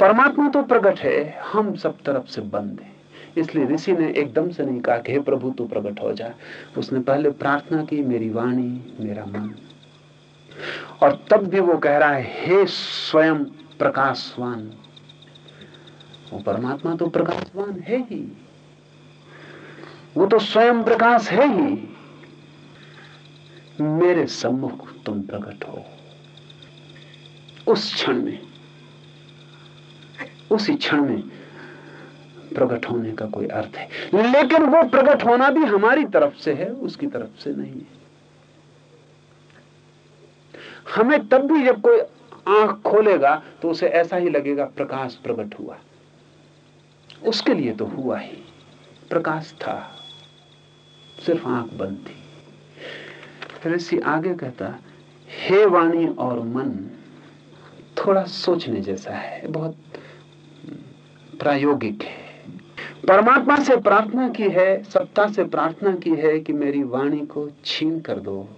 परमात्मा तो प्रकट है, हम सब तरफ़ से बंद है। इसलिए ऋषि ने एकदम से नहीं कहा कि हे प्रभु, तू प्रकट हो जा। उसने पहले प्रार्थना की, मेरी वाणी, मेरा मन। और तब भी वो कह रहा है, हे स्वयं प्रकाशवान। वो परमात्मा तो प्रकाशवान है ही। वो तो स्वयं प्रकाश है ही। मेरे सम्मुख तुम प्रकट हो। उस क्षण में, उसी क्षण में प्रकट होने का कोई अर्थ है। लेकिन वो प्रकट होना भी हमारी तरफ़ से है, उसकी तरफ़ से नहीं है। हमें तब भी जब कोई आँख खोलेगा तो उसे ऐसा ही लगेगा, प्रकाश प्रकट हुआ। उसके लिए तो हुआ ही। प्रकाश था। सिर्फ़ आँख बंद थी। ऋषि आगे कहता, हे वाणी और मन थोड़ा सोचने जैसा है, बहुत प्रायोगिक है। परमात्मा से प्रार्थना की है, सत्ता से प्रार्थना की है कि मेरी वाणी को छीन कर दो,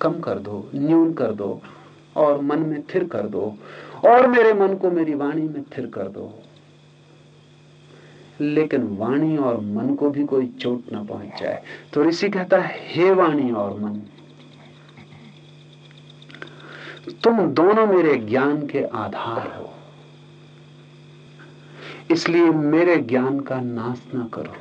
कम कर दो, न्यून कर दो, और मन में थिर कर दो, और मेरे मन को मेरी वाणी में थिर कर दो। लेकिन वाणी और मन को भी कोई चोट ना पहुँच जाए तो ऋषि कहता है, हे वाणी और मन तुम दोनों मेरे ज्ञान के आधार हो। इसलिए मेरे ज्ञान का नाश ना करो।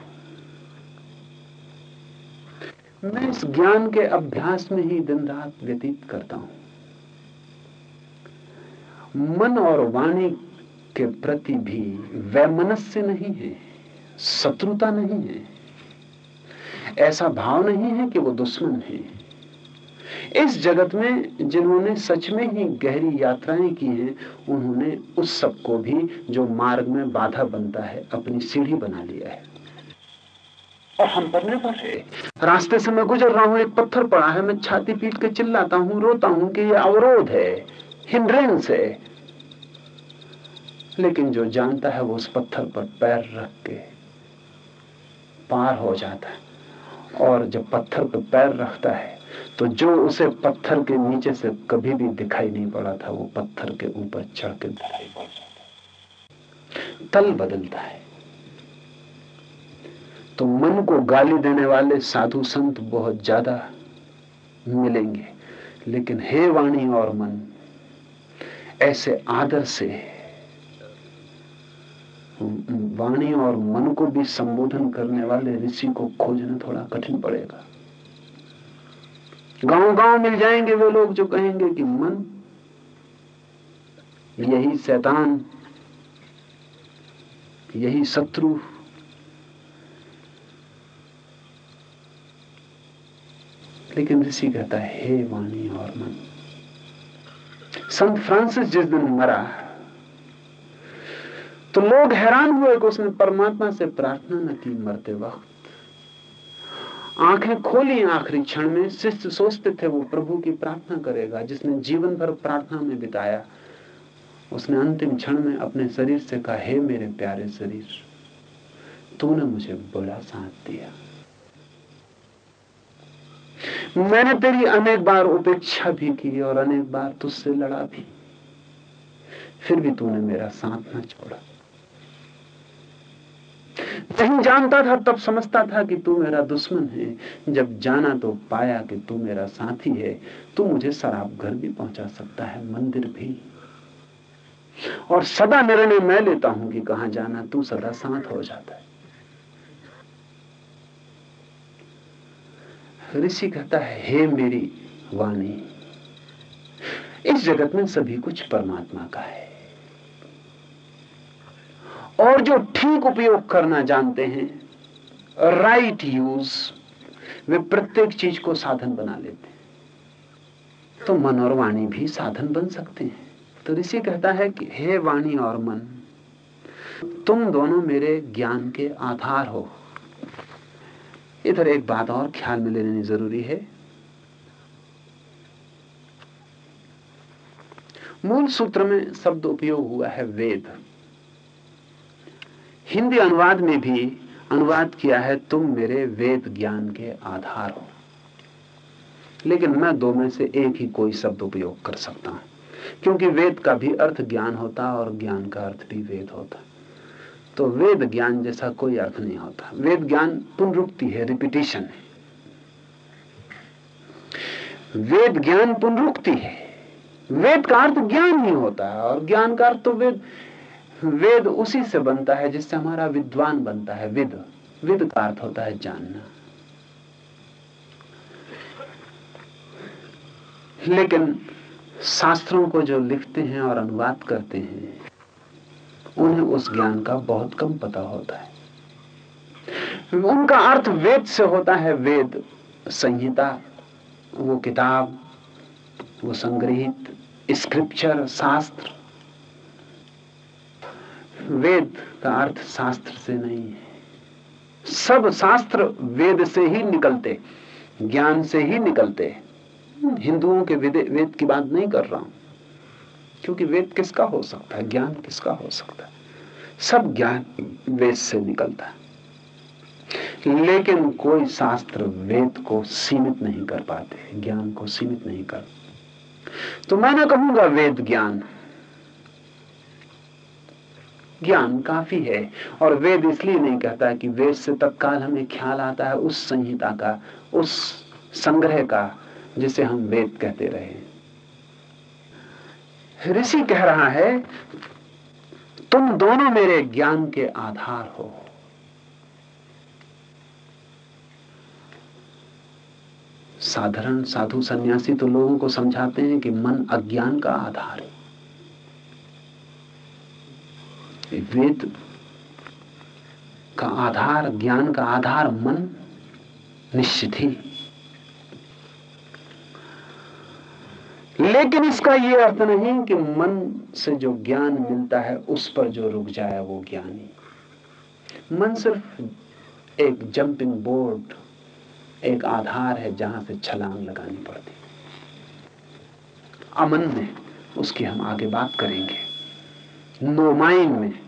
मैं इस ज्ञान के अभ्यास में ही दिन रात व्यतीत करता हूँ। मन और वाणी के प्रति भी वैमनस्य नहीं है, शत्रुता नहीं है। ऐसा भाव नहीं है कि वो दुश्मन है। इस जगत में जिन्होंने सच में ही गहरी यात्राएँ की हैं उन्होंने उस सबको भी जो मार्ग में बाधा बनता है अपनी सीढ़ी बना लिया है। और हम पर निर्भर है। रास्ते से मैं गुजर रहा हूँ एक पत्थर पड़ा है मैं छाती पीट के चिल्लाता हूँ रोता हूँ कि यह अवरोध है हिंड्रेंस है। लेकिन जो जानता है वो उस पत्थर पर पैर रख के पार हो जाता है। और जब पत्थर पर पैर रखता है तो जो उसे पत्थर के नीचे से कभी भी दिखाई नहीं पड़ा था, वो पत्थर के ऊपर चढ़ के दिखाई पड़ जाता तल बदलता है। तो मन को गाली देने वाले साधु संत बहुत ज़्यादा मिलेंगे। लेकिन हे वाणी और मन, ऐसे आदर से वाणी और मन को भी संबोधन करने वाले ऋषि को खोजना थोड़ा कठिन पड़ेगा। गाँव गाँव मिल जाएँगे वे लोग जो कहेंगे कि मन, यही शैतान, यही शत्रु। लेकिन ऋषि कहता है, हे वाणी और मन, संत फ्रांसिस जिस दिन मरा तो लोग हैरान हुए कि उसने परमात्मा से प्रार्थना न की मरते वक्त। आँखें खोली आखिरी क्षण में, शिष्य सोचते थे वो प्रभु की प्रार्थना करेगा, जिसने जीवन भर प्रार्थना में बिताया। उसने अंतिम क्षण में अपने शरीर से कहा, हे मेरे प्यारे शरीर, तूने मुझे बड़ा साथ दिया। मैंने तेरी अनेक बार उपेक्षा भी की और अनेक बार तुझसे लड़ा भी। फिर भी तूने मेरा साथ ना छोड़ा। नहीं जानता था, तब समझता था कि तू मेरा दुश्मन है। जब जाना तो पाया कि तू मेरा साथी है, तू मुझे शराब घर भी पहुँचा सकता है, मंदिर भी। और सदा निर्णय मैं लेता हूँ कि कहा जाना, तू सदा साथ हो जाता है। ऋषि कहता है, हे मेरी वाणी, इस जगत में सभी कुछ परमात्मा का है। और जो ठीक उपयोग करना जानते हैं राइट यूज़ वे प्रत्येक चीज़ को साधन बना लेते हैं। तो मन और वाणी भी साधन बन सकते हैं। तो ऋषि कहता है कि, हे वाणी और मन, तुम दोनों मेरे ज्ञान के आधार हो। इधर एक बात और ख्याल में लेनी ज़रूरी है। मूल सूत्र में शब्द उपयोग हुआ है वेद। हिंदी अनुवाद में भी अनुवाद किया है, तुम मेरे वेद ज्ञान के आधार हो। लेकिन मैं दो में से एक ही कोई शब्द उपयोग कर सकता हूँ, क्योंकि वेद का भी अर्थ ज्ञान होता और ज्ञान का अर्थ भी वेद होता। तो वेद ज्ञान जैसा कोई अर्थ नहीं होता। वेद ज्ञान पुनरुक्ति है रिपीटेशन है। वेद ज्ञान पुनरुक्ति है। वेद का अर्थ ज्ञान ही होता है, और ज्ञान का अर्थ तो वेद वेद उसी से बनता है जिससे हमारा विद्वान बनता है, विद। विद का अर्थ होता है जानना। लेकिन शास्त्रों को जो लिखते हैं और अनुवाद करते हैं, उन्हें उस ज्ञान का बहुत कम पता होता है। उनका अर्थ वेद से होता है, वेद। संहिता, वो किताब, वो संग्रहित, स्क्रिप्चर, शास्त्र। वेद का अर्थ शास्त्र से नहीं है। सब शास्त्र वेद से ही निकलते, ज्ञान से ही निकलते हिंदुओं के वेद की बात नहीं कर रहा हूँ, क्योंकि वेद किसका हो सकता है? ज्ञान किसका हो सकता है? सब ज्ञान वेद से निकलता है। लेकिन कोई शास्त्र वेद को सीमित नहीं कर पाते, ज्ञान को सीमित नहीं कर तो मैं ना कहूँगा वेद ज्ञान। ज्ञान काफ़ी है। और वेद इसलिए नहीं कहता कि वेद से तत्काल हमें ख्याल आता है उस संहिता का, उस संग्रह का, जिसे हम वेद कहते रहे ऋषि कह रहा है, तुम दोनों मेरे ज्ञान के आधार हो। साधारण साधु सन्यासी तो लोगों को समझाते हैं कि मन अज्ञान का आधार है। वेद का आधार, ज्ञान का आधार, मन निश्चित ही लेकिन इसका यह अर्थ नहीं कि मन से जो ज्ञान मिलता है, उस पर जो रुक जाए, वो ज्ञानी। मन सिर्फ़ एक जंपिंग बोर्ड एक आधार है जहाँ से छलांग लगानी पड़ती। अमन में उसकी हम आगे बात करेंगे। नो माइंड में।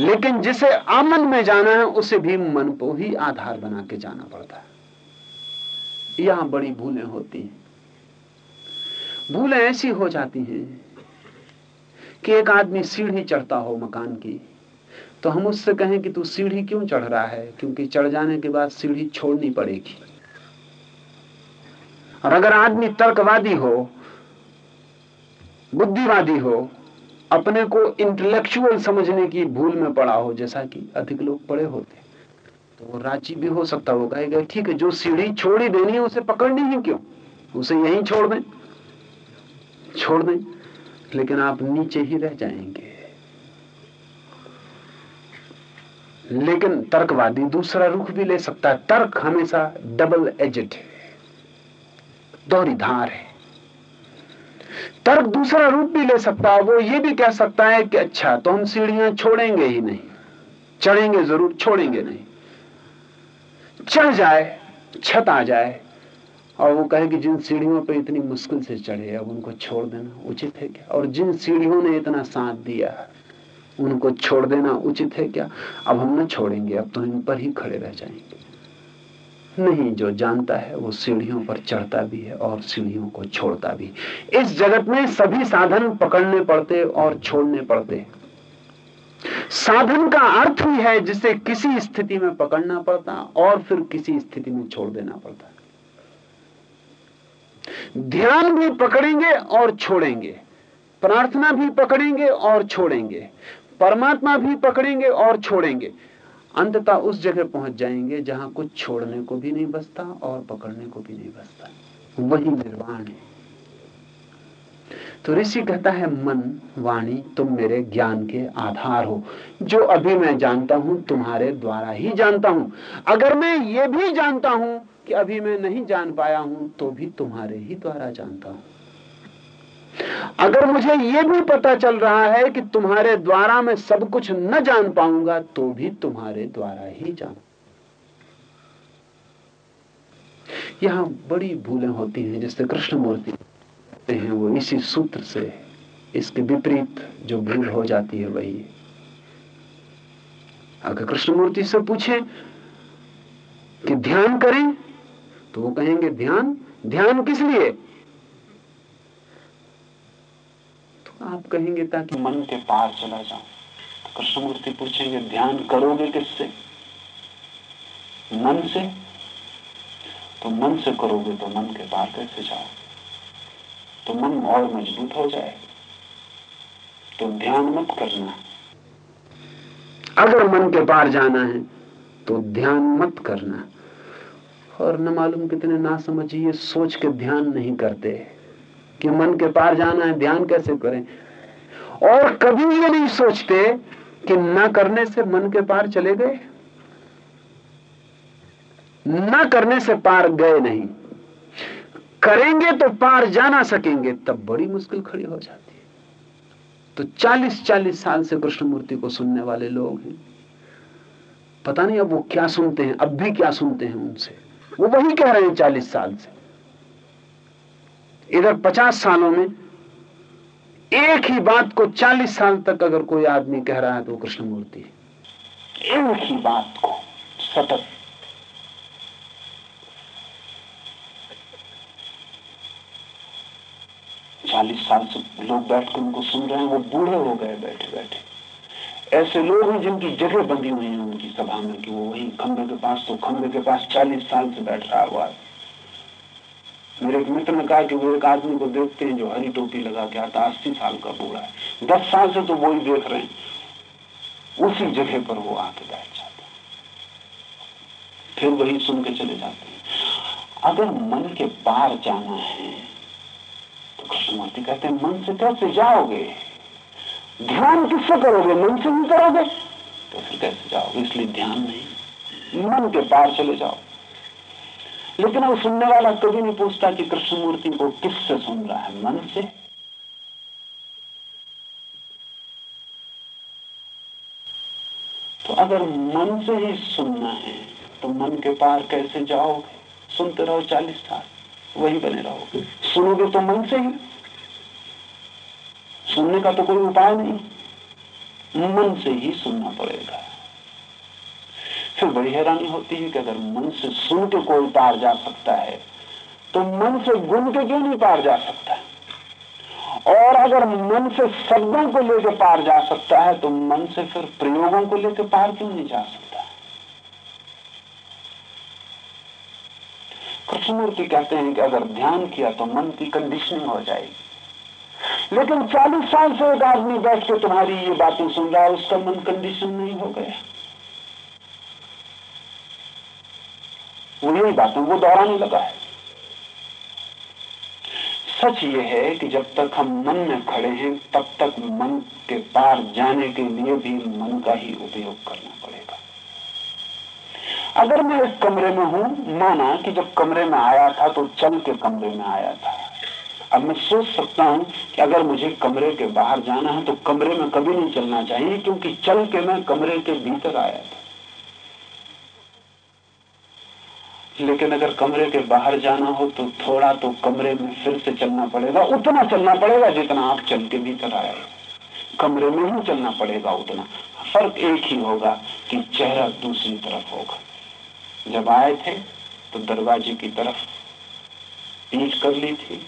लेकिन जिसे अमन में जाना है, उसे भी मन को ही आधार बना के जाना पड़ता है। यहाँ बड़ी भूलें होती हैं। भूलें ऐसी हो जाती हैं कि एक आदमी सीढ़ी चढ़ता हो मकान की तो हम उससे कहें कि तू सीढ़ी क्यों चढ़ रहा है? क्योंकि चढ़ जाने के बाद सीढ़ी छोड़नी पड़ेगी। और अगर आदमी तर्कवादी हो, बुद्धिवादी हो अपने को इंटेलेक्चुअल समझने की भूल में पड़ा हो, जैसा कि अधिक लोग पड़े होते तो वो रांची भी हो सकता वो कहेगा ठीक है, जो सीढ़ी छोड़ी देनी है, उसे पकड़नी है क्यों? उसे यहीं छोड़ दें। छोड़ दें, लेकिन आप नीचे ही रह जाएँगे। लेकिन तर्कवादी दूसरा रुख भी ले सकता है। तर्क हमेशा डबल एजेड है। दोहरी धार है। तर्क दूसरा रूप भी ले सकता है, वो ये भी कह सकता है कि अच्छा तो हम सीढ़ियाँ छोड़ेंगे ही नहीं। चढ़ेंगे ज़रूर, छोड़ेंगे नहीं। चढ़ जाए, छत आ जाए, और वो कहे कि जिन सीढ़ियों पर इतनी मुश्किल से चढ़े, अब उनको छोड़ देना उचित है क्या? और जिन सीढ़ियों ने इतना साथ दिया, उनको छोड़ देना उचित है क्या? अब हम न छोड़ेंगे, अब तो इन पर ही खड़े रह जाएँगे। नहीं, जो जानता है, वो सीढ़ियों पर चढ़ता भी है और सीढ़ियों को छोड़ता भी। इस जगत में सभी साधन पकड़ने पड़ते और छोड़ने पड़ते। साधन का अर्थ ही है जिसे किसी स्थिति में पकड़ना पड़ता और फिर किसी स्थिति में छोड़ देना पड़ता। ध्यान भी पकड़ेंगे और छोड़ेंगे, प्रार्थना भी पकड़ेंगे और छोड़ेंगे, परमात्मा भी पकड़ेंगे और छोड़ेंगे। अंततः उस जगह पहुँच जाएँगे जहाँ कुछ छोड़ने को भी नहीं बचता और पकड़ने को भी नहीं बचता वही निर्वाण है तो ऋषि कहता है, मन, वाणी, तुम मेरे ज्ञान के आधार हो। जो अभी मैं जानता हूँ, तुम्हारे द्वारा ही जानता हूँ। अगर मैं ये भी जानता हूँ कि अभी मैं नहीं जान पाया हूँ तो भी तुम्हारे ही द्वारा जानता हूँ। अगर मुझे यह भी पता चल रहा है कि तुम्हारे द्वारा मैं सब कुछ न जान पाऊँगा तो भी तुम्हारे द्वारा ही जान यहाँ बड़ी भूलें होती हैं जिससे कृष्ण मूर्ति हैं, वो इसी सूत्र से इसके विपरीत जो भूल हो जाती है वही अगर कृष्ण मूर्ति से पूछे कि ध्यान करें तो वो कहेंगे, ध्यान? ध्यान किस लिए? आप कहेंगे ताकि मन के पार चला जाऊँ। तो कृष्णमूर्ति पूछेंगे, ध्यान करोगे किससे? मन से? तो मन से करोगे तो मन के पार कैसे जाओ? तो मन और मज़बूत हो जाए तो ध्यान मत करना। अगर मन के पार जाना है तो ध्यान मत करना। और न मालूम कितने ना समझिए सोच के ध्यान नहीं करते। कि मन के पार जाना है, ध्यान कैसे करें? और कभी ये नहीं सोचते कि ना करने से मन के पार चले गए? ना करने से पार गए नहीं। करेंगे तो पार जाना सकेंगे, तब बड़ी मुश्किल खड़ी हो जाती है। तो 40-40 साल से कृष्णमूर्ति को सुनने वाले लोग हैं। पता नहीं अब वो क्या सुनते हैं, अब भी क्या सुनते हैं उनसे। वो वही कह रहे हैं 40 साल से। इधर पचास सालों में एक ही बात को चालीस साल तक अगर कोई आदमी कह रहा है तो वो कृष्णमूर्ति है। एक ही बात को सतत। चालीस साल से लोग बैठकर उनको सुन रहे हैं, वो बूढ़े हो गए बैठे बैठे ऐसे लोग हैं जिनकी जगह बंधी हुई है उनकी सभा में कि वो वही खंबे के पास तो खंबे के पास चालीस साल से बैठ रहा हुआ है। मेरे एक मित्र ने कहा कि वो एक आदमी को देखते हैं जो हरी टोपी लगा के आता अस्सी साल का बूढ़ा है। दस साल से तो वो ही देख रहे हैं। उसी जगह पर वो आके बैठ जाते फिर वही सुन के चले जाते हैं। अगर मन के पार जाना है तो कृष्णमूर्ति कहते हैं, मन से कैसे जाओगे? ध्यान किससे करोगे? मन से नहीं करोगे। तो फिर कैसे जाओगे? इसलिए ध्यान नहीं, मन के पार चले जाओ। लेकिन वो सुनने वाला कभी नहीं पूछता कि कृष्ण मूर्ति को किससे सुन रहा है, मन से। तो अगर मन से ही सुनना है तो मन के पार कैसे जाओगे? सुनते रहो चालीस साल, वही बने रहोगे। सुनोगे तो मन से ही। सुनने का तो कोई उपाय नहीं, मन से ही सुनना पड़ेगा। बड़ी हैरानी होती है कि अगर मन से सुन के कोई पार जा सकता है तो मन से गुण के क्यों नहीं पार जा सकता और अगर मन से शब्दों को लेकर पार जा सकता है तो मन से फिर प्रयोगों को लेकर पार क्यों नहीं जा सकता? कृष्णमूर्ति कहते हैं कि अगर ध्यान किया तो मन की कंडीशनिंग हो जाएगी। लेकिन चालीस साल से एक आदमी बैठ के तुम्हारी ये बातें सुन रहा है, उसका मन कंडीशन नहीं हो गया। वो यही बातें वो दोहराने लगा है। सच ये है कि जब तक हम मन में खड़े हैं, तब तक मन के पार जाने के लिए भी मन का ही उपयोग करना पड़ेगा। अगर मैं इस कमरे में हूँ, माना कि जब कमरे में आया था तो चल के कमरे में आया था। अब मैं सोच सकता हूँ कि अगर मुझे कमरे के बाहर जाना है तो कमरे में कभी नहीं चलना चाहिए, क्योंकि चल के मैं कमरे के भीतर आया था। लेकिन अगर कमरे के बाहर जाना हो तो थोड़ा तो कमरे में फिर से चलना पड़ेगा, उतना चलना पड़ेगा जितना आप चल के भीतर आए कमरे में ही चलना पड़ेगा उतना। फ़र्क एक ही होगा कि चेहरा दूसरी तरफ़ होगा। जब आए थे तो दरवाजे की तरफ़ पीठ कर ली थी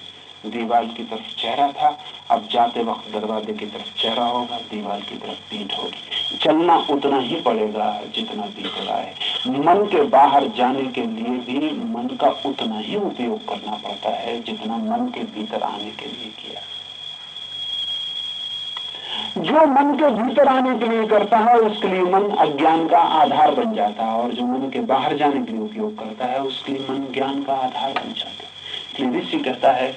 दीवार की तरफ़ चेहरा था। अब जाते वक्त दरवाजे की तरफ़ चेहरा होगा दीवार की तरफ़ पीठ होगी। चलना उतना ही पड़ेगा जितना भीतर आए। मन के बाहर जाने के लिए भी मन का उतना ही उपयोग करना पड़ता है जितना मन के भीतर आने के लिए किया। जो मन के भीतर आने के लिए करता है, उसके लिए मन अज्ञान का आधार बन जाता है। और जो मन के बाहर जाने के लिए उपयोग करता है, उसके लिए मन ज्ञान का आधार बन जाता है। ऋषि कहता है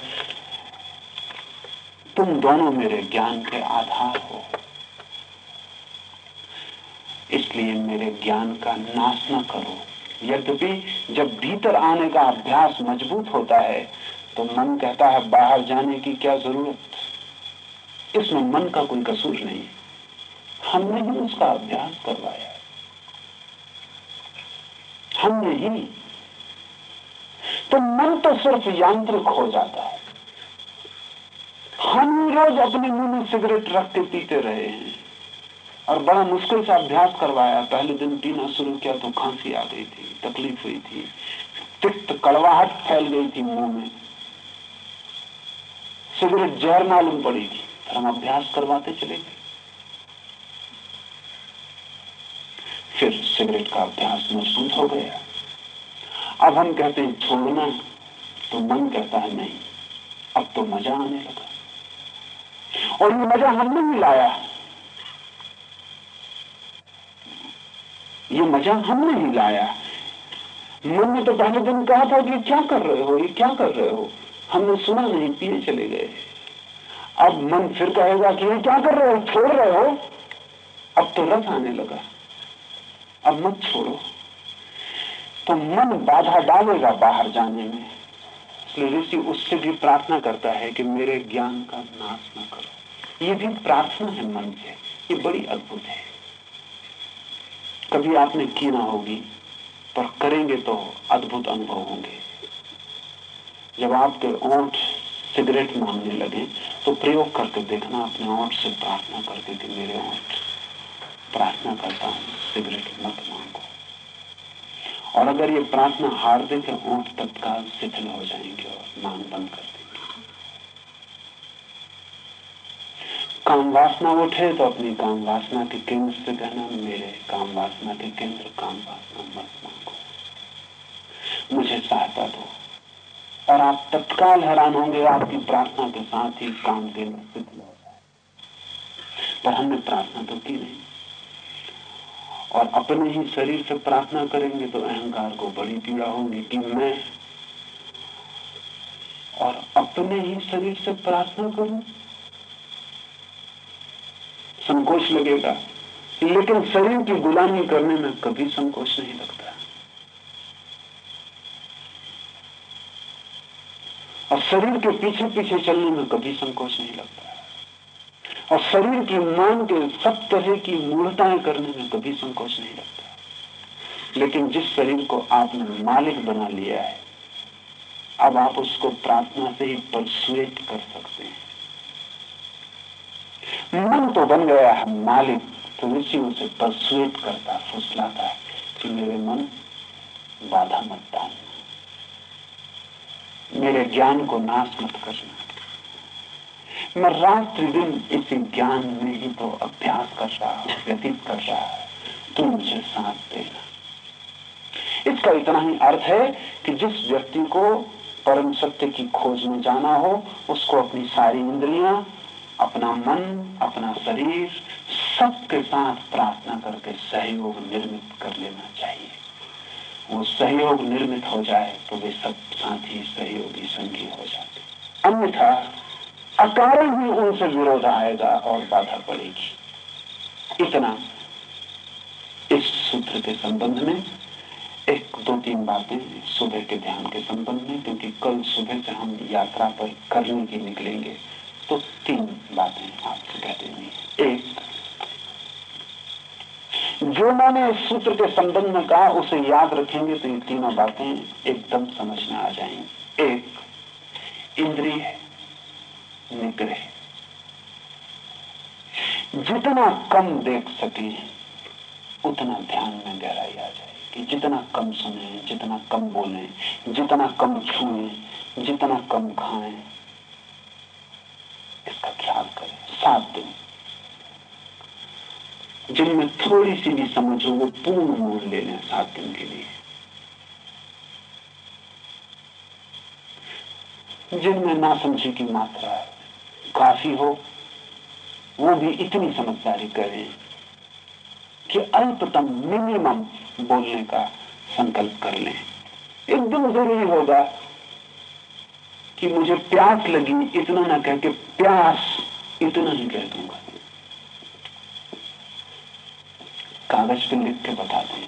तुम दोनों मेरे ज्ञान के आधार हो। इसलिए मेरे ज्ञान का नाश न करो। यद्यपि जब भीतर आने का अभ्यास मज़बूत होता है तो मन कहता है, बाहर जाने की क्या ज़रूरत? इसमें मन का कोई कसूर नहीं। हमने ही उसका अभ्यास करवाया हमने ही। तो मन तो सिर्फ़ यांत्रिक हो जाता है। हम रोज अपने मुँह में सिगरेट रख के पीते रहे हैं। और बड़ा मुश्किल से अभ्यास करवाया। पहले दिन पीना शुरू किया तो खांसी आ गई थी, तकलीफ़ हुई थी। तिक्त कड़वाहट फैल गई थी मुँह में। सिगरेट जहर मालूम पड़ी थी फिर हम अभ्यास करवाते चले गए। फिर सिगरेट का अभ्यास मज़बूत हो गया। अब हम कहते हैं, छोड़ना तो मन कहता है, नहीं, अब तो मज़ा आने लगा। और ये मज़ा हमने ही लाया है। ये मज़ा हमने ही लाया मन ने तो पहले दिन कहा था कि क्या कर रहे हो, ये क्या कर रहे हो? हमने सुना नहीं, पिए चले गए। अब मन फिर कहेगा कि ये क्या कर रहे हो, छोड़ रहे हो? अब तो रस आने लगा। अब मत छोड़ो। तो मन बाधा डालेगा बाहर जाने में। इसलिए ऋषि उससे भी प्रार्थना करता है कि मेरे ज्ञान का नाश न करो। ये भी प्रार्थना है मन से। ये बड़ी अद्भुत है। कभी आपने की ना होगी, पर करेंगे तो अद्भुत अनुभव होंगे। जब आपके ओठ सिगरेट मांगने लगे तो प्रयोग करके देखना, अपने ओंठ से प्रार्थना करके कि मेरे ओंठ प्रार्थना करता हूँ, सिगरेट मत मांगो। और अगर ये प्रार्थना हार दे तो ऊँट तत्काल शिथिल हो जाएँगे और मांग बंद कर देंगे। काम वासना उठे तो अपनी काम वासना के केंद्र से कहना, मेरे काम वासना के केंद्र, काम वासना मत मांगो। मुझे सहायता दो। और आप तत्काल हैरान होंगे, आपकी प्रार्थना के साथ ही काम केंद्र शिथिल हो जाए पर हमने प्रार्थना तो की नहीं। और अपने ही शरीर से प्रार्थना करेंगे तो अहंकार को बड़ी पीड़ा होगी कि मैं और अपने ही शरीर से प्रार्थना करूँ। संकोच लगेगा। लेकिन शरीर की गुलामी करने में कभी संकोच नहीं लगता। और शरीर के पीछे पीछे चलने में कभी संकोच नहीं लगता। और शरीर की मान के सब तरह की मूर्ताएँ करने में कभी संकोच नहीं लगता लेकिन जिस शरीर को आपने मालिक बना लिया है, अब आप उसको प्रार्थना से ही परसुएट कर सकते हैं। मन तो बन गया है मालिक तो ऋषि उसे परसुएट करता, फुसलाता है कि मेरे मन बाधा मत डालना। मेरे ज्ञान को नाश मत करना। मैं रात्रि दिन इसी ज्ञान में ही तो अभ्यास कर रहा हूँ, व्यतीत कर रहा है। तू मुझे साथ देना। इसका इतना ही अर्थ है कि जिस व्यक्ति को परम सत्य की खोज में जाना हो, उसको अपनी सारी इंद्रियाँ, अपना मन, अपना शरीर, सबके साथ प्रार्थना करके सहयोग निर्मित कर लेना चाहिए। वो सहयोग निर्मित हो जाए तो वे सब साथ साथी सहयोगी संगी हो जाते। अन्यथा अकारण ही उनसे विरोध आएगा और बाधा पड़ेगी। इतना। इस सूत्र के संबंध में एक दो तीन बातें सुबह के ध्यान के संबंध में, क्योंकि कल सुबह से हम यात्रा पर करने की निकलेंगे तो तीन बातें आपसे कह देनी एक, जो मैंने इस सूत्र के संबंध में कहा, उसे याद रखेंगे तो ये तीनों बातें एकदम समझ में आ जाएँगी। एक, इंद्रिय निग्रह जितना कम देख सके, उतना ध्यान में गहराई आ जाएगी जितना कम सुने, जितना कम बोले, जितना कम छुए, जितना कम खाए, इसका ख्याल करें। सात दिन। जिनमें थोड़ी सी भी समझ हो, वो पूर्ण मोड़ ले लें सात दिन के लिए। जिनमें ना समझे की मात्रा काफ़ी हो वो भी इतनी समझदारी करें कि अल्पतम मिनिमम बोलने का संकल्प कर लें। एकदम ज़रूरी होगा कि मुझे प्यास लगी इतना ना कह के प्यास इतना ही कह दूँगा। कागज़ पे लिख के बता दें।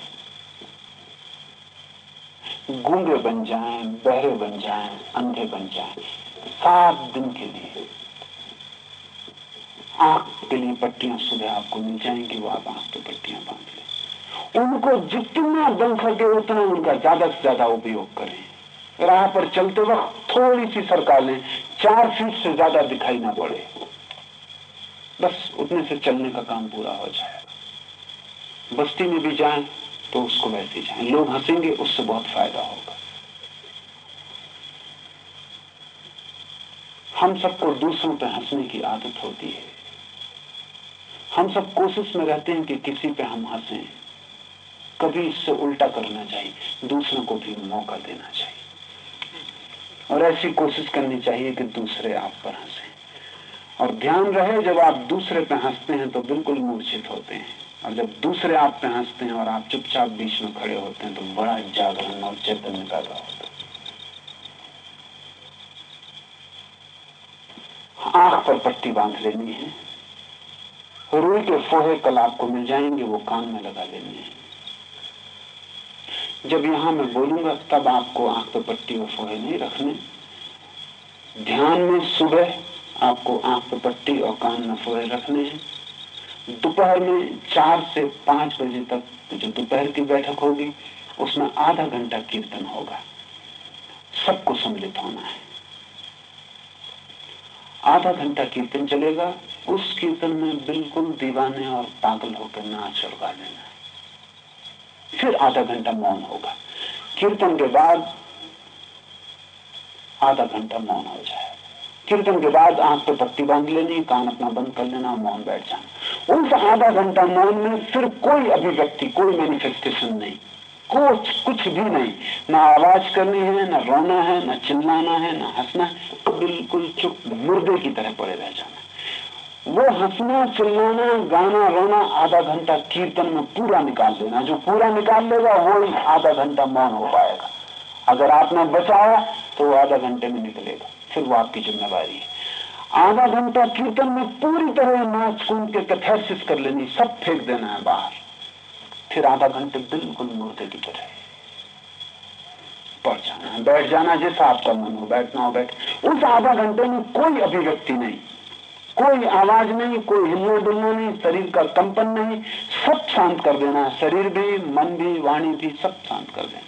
गूँगे बन जाएँ, बहरे बन जाएँ, अंधे बन जाएँ, सात दिन के लिए। आँख के लिए पट्टियाँ सुबह आपको मिल जाएँगी, वो आप आँख पे पट्टियाँ बाँध लें। उनको जितना बन सके उतना उनका ज़्यादा से ज़्यादा उपयोग करें। राह पर चलते वक्त थोड़ी सी सरकार लें, चार फीट से ज़्यादा दिखाई ना पड़े। बस उतने से चलने का काम पूरा हो जाएगा बस्ती में भी जाए तो उसको वैसे जाए। लोग हंसेंगे, उससे बहुत फ़ायदा होगा। हम सबको दूसरों पर हंसने की आदत होती है। हम सब कोशिश में रहते हैं कि किसी पे हम हंसे। कभी इससे उल्टा करना चाहिए, दूसरों को भी मौका देना चाहिए। और ऐसी कोशिश करनी चाहिए कि दूसरे आप पर हंसे। और ध्यान रहे, जब आप दूसरे पे हँसते हैं तो बिल्कुल मूर्छित होते हैं। और जब दूसरे आप पे हँसते हैं और आप चुपचाप बीच में खड़े होते हैं तो बड़ा जागरण और चैतन्य पैदा होता है। आँख पर पट्टी बाँध लेनी है। रुई के फोहे कल आपको मिल जाएँगे, वो कान में लगा लेनी जब यहाँ मैं बोलूँगा, तब आपको आँख पे पट्टी और फोहे नहीं रखने। ध्यान में सुबह आपको आँख पे पट्टी और कान में फोहे रखने हैं। दोपहर में चार से पाँच बजे तक जो दोपहर की बैठक होगी, उसमें आधा घंटा कीर्तन होगा। सबको सम्मिलित होना है। आधा घंटा कीर्तन चलेगा। उस कीर्तन में बिल्कुल दीवाने और पागल होकर नाच और गा लेना फिर आधा घंटा मौन होगा। कीर्तन के बाद आधा घंटा मौन हो जाए कीर्तन के बाद आँख पे पत्ती बाँध लेनी, कान अपना बंद कर लेना, मौन बैठ जाना। उस आधा घंटा मौन में फिर कोई अभिव्यक्ति, कोई मैनिफेस्टेशन नहीं। कुछ कुछ भी नहीं। ना आवाज़ करनी है, ना रोना है, ना चिल्लाना है, ना हंसना है बिल्कुल चुप मुर्दे की तरह पड़े रह जाना। वो हंसना, चिल्लाना, गाना, रोना, आधा घंटा कीर्तन में पूरा निकाल देना। जो पूरा निकाल लेगा वो ही आधा घंटा मौन हो पाएगा। अगर आपने बचाया तो वो आधा घंटे में निकलेगा। फिर वो आपकी जिम्मेवारी है। आधा घंटा कीर्तन में पूरी तरह नाच कूद के कैथेसिस कर लेनी, सब फेंक देना है बाहर। फिर आधा घंटे बिल्कुल मुर्दे की तरह। पड़ जाना, बैठ जाना जैसा आपका मन हो, बैठना हो, बैठ। उस आधा घंटे में कोई अभिव्यक्ति नहीं। कोई आवाज़ नहीं, कोई हिलना डुलना नहीं, शरीर का कंपन नहीं। सब शांत कर देना, शरीर भी, मन भी, वाणी भी सब शांत कर देना।